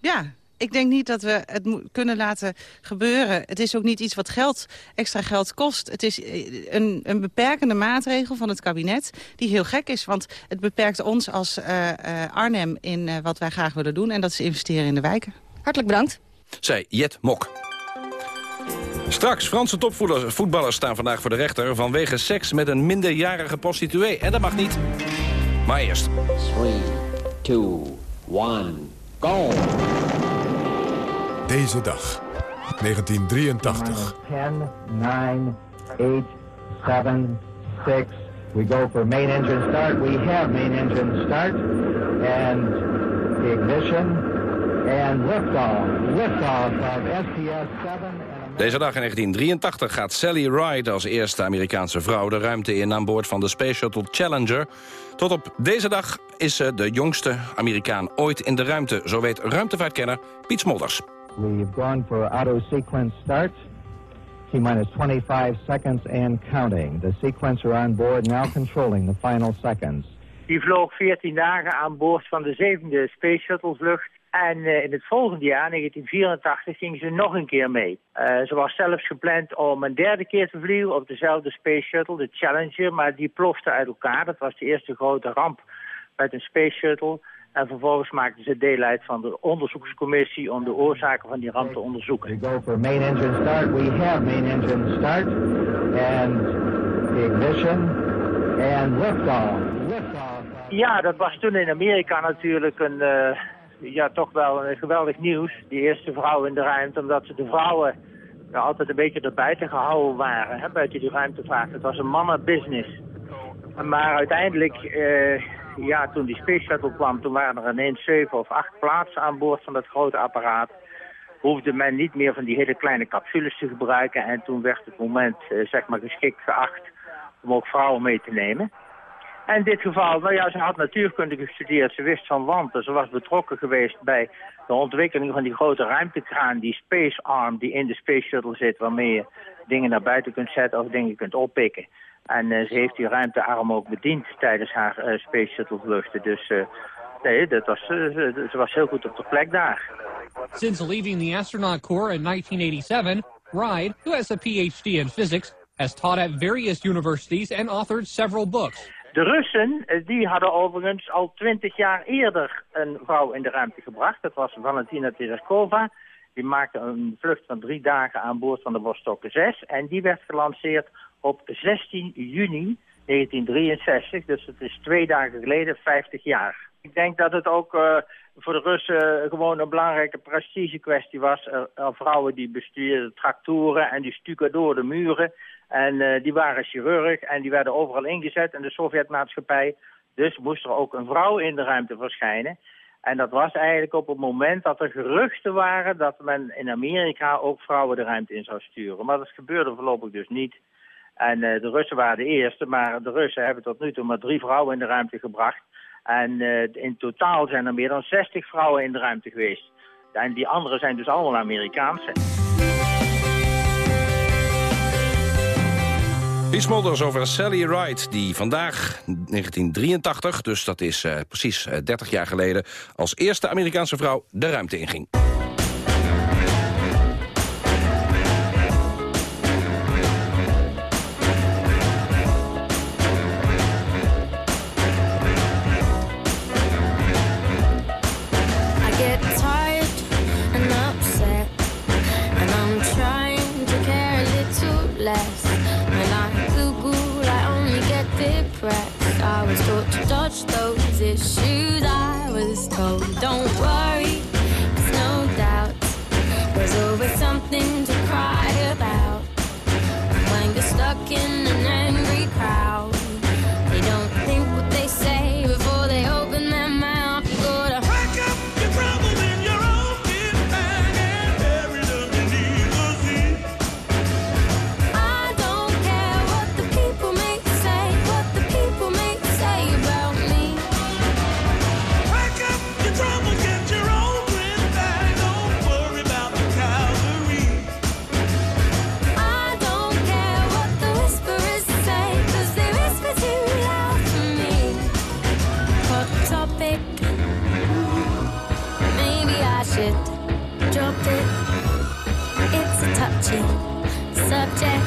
Ja, ik denk niet dat we het kunnen laten gebeuren. Het is ook niet iets wat geld, extra geld kost. Het is eh, een, een beperkende maatregel van het kabinet die heel gek is. Want het beperkt ons als uh, uh, Arnhem in uh, wat wij graag willen doen. En dat is investeren in de wijken. Hartelijk bedankt. Zij Jet Mok. Straks, Franse topvoetballers staan vandaag voor de rechter... vanwege seks met een minderjarige prostituee. En dat mag niet. Maar eerst... two, one, go! Deze dag, 1983. 10, 9, 8, 7, 6... We go for main engine start. We have main engine start. And ignition. And liftoff. Liftoff of STS-7. Deze dag in 1983 gaat Sally Ride als eerste Amerikaanse vrouw de ruimte in aan boord van de Space Shuttle Challenger. Tot op deze dag is ze de jongste Amerikaan ooit in de ruimte, zo weet ruimtevaartkenner Piet Smolders. We've gone for auto sequence start. T-minus 25 seconds and counting. The sequencer on board now controlling the final seconds. Die vloog 14 dagen aan boord van de zevende Space Shuttle vlucht. En uh, in het volgende jaar, 1984, ging ze nog een keer mee. Uh, ze was zelfs gepland om een derde keer te vliegen op dezelfde Space Shuttle, de Challenger. Maar die plofte uit elkaar. Dat was de eerste grote ramp met een Space Shuttle. En vervolgens maakten ze deel uit van de onderzoekscommissie om de oorzaken van die ramp te onderzoeken. We go for main engine start. We have main engine start. And ignition. And liftoff. Liftoff. Ja, dat was toen in Amerika natuurlijk een... Uh, ja, toch wel een geweldig nieuws. Die eerste vrouw in de ruimte, omdat ze de vrouwen ja, altijd een beetje erbuiten gehouden waren, hè, buiten die ruimtevaart. Het was een mannenbusiness. Maar uiteindelijk, uh, ja, toen die Space Shuttle kwam, toen waren er ineens zeven of acht plaatsen aan boord van dat grote apparaat. Hoefde men niet meer van die hele kleine capsules te gebruiken. En toen werd het moment, uh, zeg maar, geschikt geacht om ook vrouwen mee te nemen. En in dit geval, nou ja, ze had natuurkunde gestudeerd. Ze wist van wanten. Ze was betrokken geweest bij de ontwikkeling van die grote ruimtekraan, die Space Arm, die in de Space Shuttle zit, waarmee je dingen naar buiten kunt zetten of dingen kunt oppikken. En uh, ze heeft die ruimtearm ook bediend tijdens haar uh, Space Shuttle vluchten. Dus uh, nee, dat was, ze was heel goed op de plek daar. Since leaving the astronaut corps in 1987, Ride, who has a PhD in physics, has taught at various universities and authored several books. De Russen die hadden overigens al twintig jaar eerder een vrouw in de ruimte gebracht. Dat was Valentina Tereshkova. Die maakte een vlucht van drie dagen aan boord van de Vostok 6. En die werd gelanceerd op 16 juni 1963. Dus het is twee dagen geleden, 50 jaar. Ik denk dat het ook uh, voor de Russen gewoon een belangrijke prestige kwestie was. Er vrouwen die bestuurden tractoren en die stukken door de muren. En uh, die waren chirurg en die werden overal ingezet in de Sovjetmaatschappij. Dus moest er ook een vrouw in de ruimte verschijnen. En dat was eigenlijk op het moment dat er geruchten waren dat men in Amerika ook vrouwen de ruimte in zou sturen. Maar dat gebeurde voorlopig dus niet. En uh, de Russen waren de eerste, maar de Russen hebben tot nu toe maar drie vrouwen in de ruimte gebracht. En uh, in totaal zijn er meer dan 60 vrouwen in de ruimte geweest. En die anderen zijn dus allemaal Amerikaanse. Lee Smolders over Sally Ride, die vandaag, 1983, dus dat is uh, precies uh, 30 jaar geleden... als eerste Amerikaanse vrouw de ruimte inging. splash it, drop it. It's a touchy subject,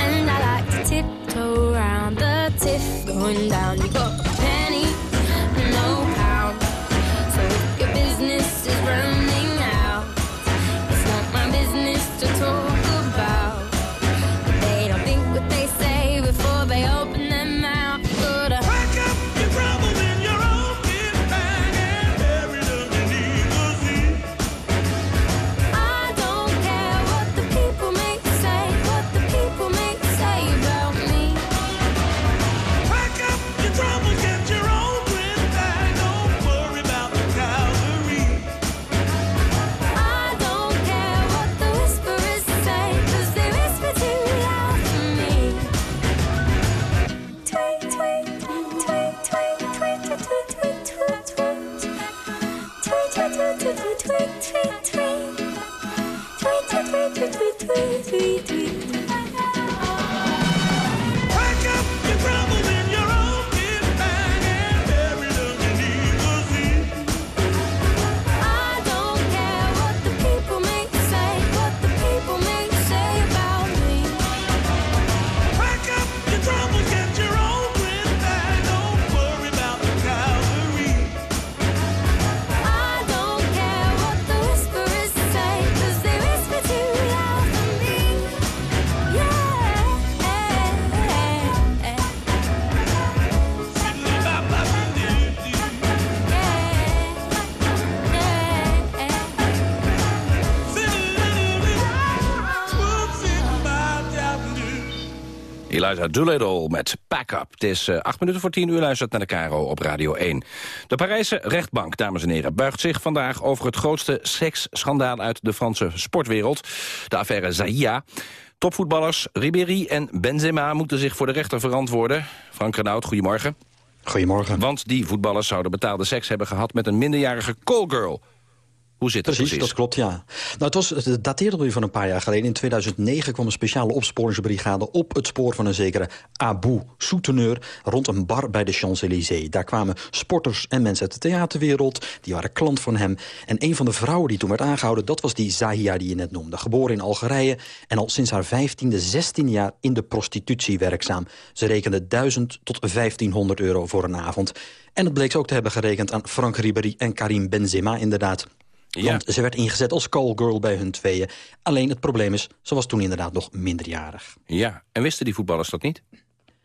and I like to tiptoe around the tiff going down. You got a penny, no pound. So if your business is running out, it's not my business to talk. Eliza Doolittle met Pack Up. Het is uh, acht minuten voor tien uur luistert naar de Caro op Radio 1. De Parijse rechtbank, dames en heren, buigt zich vandaag... over het grootste seksschandaal uit de Franse sportwereld. De affaire Zahia. Topvoetballers Ribéry en Benzema moeten zich voor de rechter verantwoorden. Frank Renaud, goedemorgen. Goedemorgen. Want die voetballers zouden betaalde seks hebben gehad... met een minderjarige callgirl. Hoe zit het precies? precies? dat klopt, ja. Nou, het, was, het dateerde alweer van een paar jaar geleden. In 2009 kwam een speciale opsporingsbrigade op het spoor van een zekere Abu, souteneur, rond een bar bij de Champs-Élysées. Daar kwamen sporters en mensen uit de theaterwereld, die waren klant van hem. En een van de vrouwen die toen werd aangehouden, dat was die Zahia die je net noemde. Geboren in Algerije en al sinds haar 15e, 16 jaar in de prostitutie werkzaam. Ze rekende 1000 tot 1500 euro voor een avond. En het bleek ze ook te hebben gerekend aan Frank Ribéry en Karim Benzema inderdaad. Ja. Want ze werd ingezet als callgirl bij hun tweeën. Alleen het probleem is, ze was toen inderdaad nog minderjarig. Ja, en wisten die voetballers dat niet?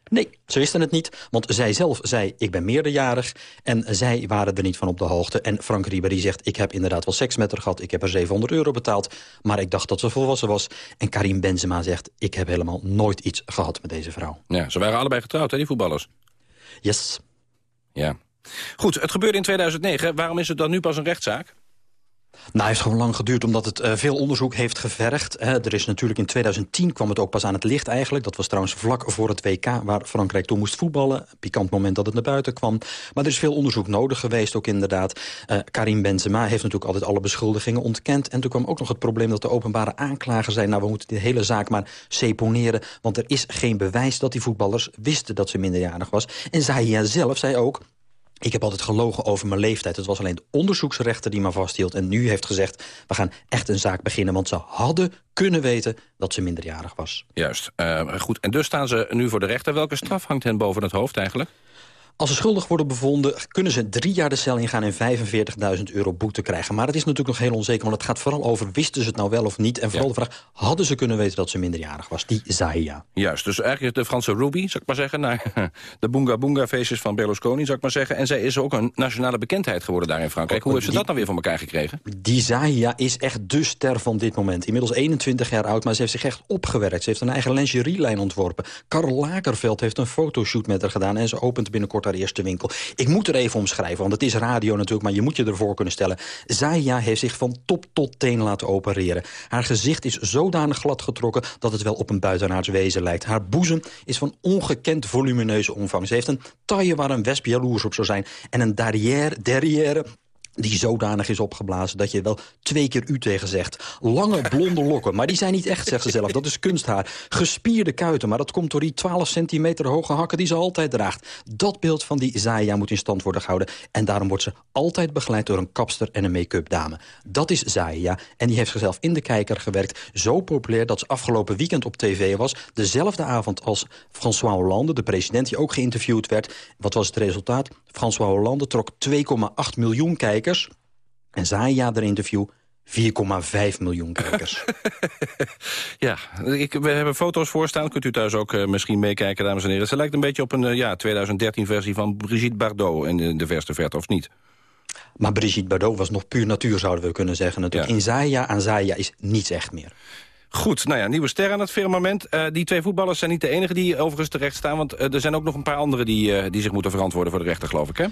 Nee, ze wisten het niet, want zij zelf zei ik ben meerderjarig... en zij waren er niet van op de hoogte. En Frank Ribéry zegt ik heb inderdaad wel seks met haar gehad... ik heb haar 700 euro betaald, maar ik dacht dat ze volwassen was. En Karim Benzema zegt ik heb helemaal nooit iets gehad met deze vrouw. Ja, ze waren allebei getrouwd, hè, die voetballers? Yes. Ja. Goed, het gebeurde in 2009. Waarom is het dan nu pas een rechtszaak? Nou, heeft gewoon lang geduurd omdat het uh, veel onderzoek heeft gevergd. Hè. Er is natuurlijk in 2010 kwam het ook pas aan het licht eigenlijk. Dat was trouwens vlak voor het WK waar Frankrijk toen moest voetballen. Pikant moment dat het naar buiten kwam. Maar er is veel onderzoek nodig geweest ook inderdaad. Uh, Karim Benzema heeft natuurlijk altijd alle beschuldigingen ontkend. En toen kwam ook nog het probleem dat de openbare aanklager zei... nou, we moeten die hele zaak maar seponeren... want er is geen bewijs dat die voetballers wisten dat ze minderjarig was. En Zahia zelf zei ook... Ik heb altijd gelogen over mijn leeftijd. Het was alleen de onderzoeksrechter die me vasthield. En nu heeft gezegd, we gaan echt een zaak beginnen. Want ze hadden kunnen weten dat ze minderjarig was. Juist. Uh, goed. En dus staan ze nu voor de rechter. Welke straf hangt hen boven het hoofd eigenlijk? Als ze schuldig worden bevonden, kunnen ze drie jaar de cel ingaan... en 45.000 euro boete krijgen. Maar het is natuurlijk nog heel onzeker, want het gaat vooral over... wisten ze het nou wel of niet? En vooral de vraag, hadden ze kunnen weten dat ze minderjarig was? Die Zahia. Juist, dus eigenlijk de Franse Ruby, zou ik maar zeggen... naar (laughs) de Boonga Boonga feestjes van Berlusconi, zou ik maar zeggen. En zij is ook een nationale bekendheid geworden daar in Frankrijk. Hoe heeft ze dat dan weer van elkaar gekregen? Die Zahia is echt de ster van dit moment. Inmiddels 21 jaar oud, maar ze heeft zich echt opgewerkt. Ze heeft een eigen lingerielijn ontworpen. Karl Lagerveld heeft een fotoshoot met haar gedaan... en ze opent binnenkort haar eerste winkel. Ik moet er even omschrijven, want het is radio natuurlijk... maar je moet je ervoor kunnen stellen. Zaya heeft zich van top tot teen laten opereren. Haar gezicht is zodanig glad getrokken... dat het wel op een buitenaards wezen lijkt. Haar boezem is van ongekend volumineuze omvang. Ze heeft een taille waar een wesp jaloers op zou zijn... en een derrière, derrière die zodanig is opgeblazen dat je wel twee keer u tegen zegt. Lange blonde lokken, maar die zijn niet echt, zegt ze zelf. Dat is kunsthaar. Gespierde kuiten, maar dat komt door die 12 centimeter hoge hakken die ze altijd draagt. Dat beeld van die Zaya moet in stand worden gehouden. En daarom wordt ze altijd begeleid door een kapster en een make-up dame. Dat is Zaya. En die heeft zichzelf in de kijker gewerkt. Zo populair dat ze afgelopen weekend op tv was. Dezelfde avond als François Hollande, de president die ook geïnterviewd werd. Wat was het resultaat? François Hollande trok 2,8 miljoen kijkers kijkers. En Zaya er interview 4,5 miljoen kijkers. (laughs) ja, ik, we hebben foto's voorstaan. Kunt u thuis ook uh, misschien meekijken, dames en heren. Ze lijkt een beetje op een uh, ja, 2013-versie van Brigitte Bardot in de, de verste verte, of niet? Maar Brigitte Bardot was nog puur natuur, zouden we kunnen zeggen. Natuurlijk. Ja. In Zaya aan Zaya is niets echt meer. Goed, nou ja, nieuwe ster aan het firmament. Uh, die twee voetballers zijn niet de enige die overigens terecht staan... want er zijn ook nog een paar anderen die, die zich moeten verantwoorden voor de rechter, geloof ik, hè?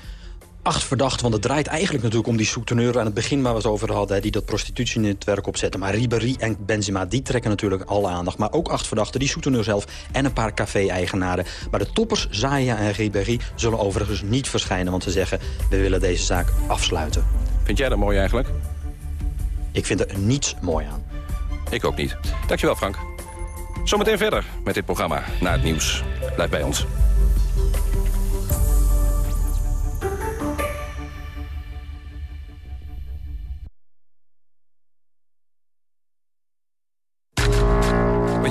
Acht verdachten. Want het draait eigenlijk natuurlijk om die souteneur aan het begin waar we het over hadden. Die dat prostitutienetwerk opzetten. Maar Ribéry en Benzema, die trekken natuurlijk alle aandacht. Maar ook acht verdachten, die souteneur zelf en een paar café-eigenaren. Maar de toppers, Zaya en Ribéry, zullen overigens niet verschijnen. Want ze zeggen, we willen deze zaak afsluiten. Vind jij dat mooi eigenlijk? Ik vind er niets mooi aan. Ik ook niet. Dankjewel Frank. Zometeen verder met dit programma na het nieuws. Blijf bij ons.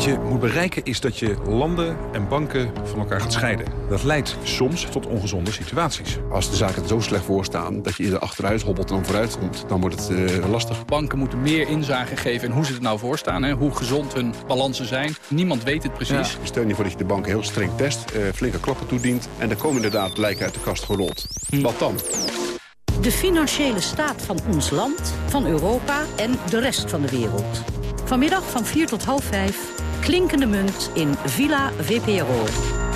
Wat je moet bereiken is dat je landen en banken van elkaar gaat scheiden. Dat leidt soms tot ongezonde situaties. Als de zaken er zo slecht voor staan dat je eerder achteruit hobbelt dan vooruit komt... dan wordt het uh, lastig. Banken moeten meer inzage geven in hoe ze er nou voor staan. Hè? Hoe gezond hun balansen zijn. Niemand weet het precies. Ja. Stel je voor dat je de banken heel streng test, uh, flinke klappen toedient... en dan komen inderdaad lijken uit de kast gerold. Hm. Wat dan? De financiële staat van ons land, van Europa en de rest van de wereld. Vanmiddag van 4 tot half 5 Klinkende munt in Villa VPRO.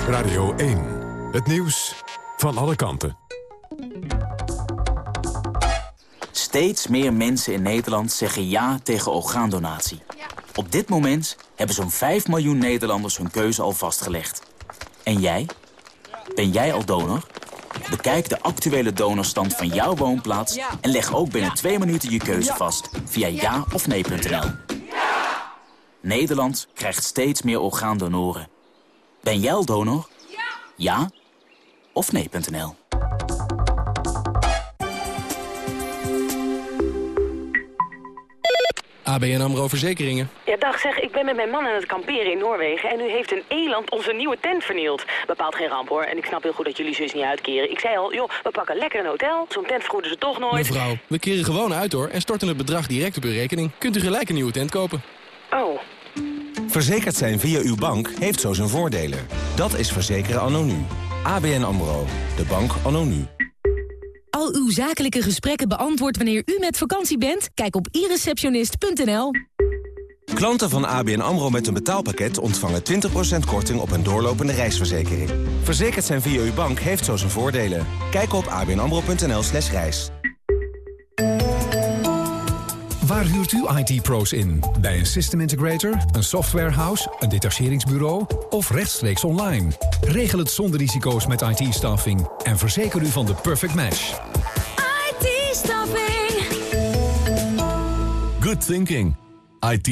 Radio 1. Het nieuws van alle kanten. Steeds meer mensen in Nederland zeggen ja tegen orgaandonatie. Op dit moment hebben zo'n 5 miljoen Nederlanders hun keuze al vastgelegd. En jij? Ben jij al donor? Bekijk de actuele donorstand van jouw woonplaats... en leg ook binnen twee minuten je keuze vast via ja of nee.nl. Nederland krijgt steeds meer orgaandonoren. Ben jij al donor? Ja. Ja of nee.nl. ABN AMRO Verzekeringen. Ja, dag zeg, ik ben met mijn man aan het kamperen in Noorwegen... en nu heeft een eland onze nieuwe tent vernield. Bepaalt geen ramp, hoor. En ik snap heel goed dat jullie zus niet uitkeren. Ik zei al, joh, we pakken lekker een hotel. Zo'n tent vergoeden ze toch nooit. Mevrouw, we keren gewoon uit, hoor. En storten het bedrag direct op uw rekening. Kunt u gelijk een nieuwe tent kopen. Oh. Verzekerd zijn via uw bank heeft zo zijn voordelen. Dat is verzekeren anno nu. ABN AMRO. De bank anno nu. Al uw zakelijke gesprekken beantwoord wanneer u met vakantie bent? Kijk op ireceptionist.nl. Klanten van ABN AMRO met een betaalpakket ontvangen 20% korting op een doorlopende reisverzekering. Verzekerd zijn via uw bank heeft zo zijn voordelen. Kijk op abnamro.nl slash reis. Waar huurt u IT-pro's in? Bij een system integrator, een softwarehouse, een detacheringsbureau of rechtstreeks online? Regel het zonder risico's met IT-staffing en verzeker u van de perfect match. IT-staffing. Good thinking. it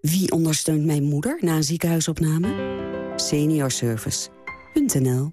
Wie ondersteunt mijn moeder na een ziekenhuisopname? Seniorservice.nl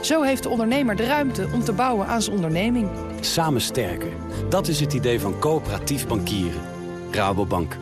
Zo heeft de ondernemer de ruimte om te bouwen aan zijn onderneming. Samen sterker. Dat is het idee van coöperatief bankieren. Rabobank.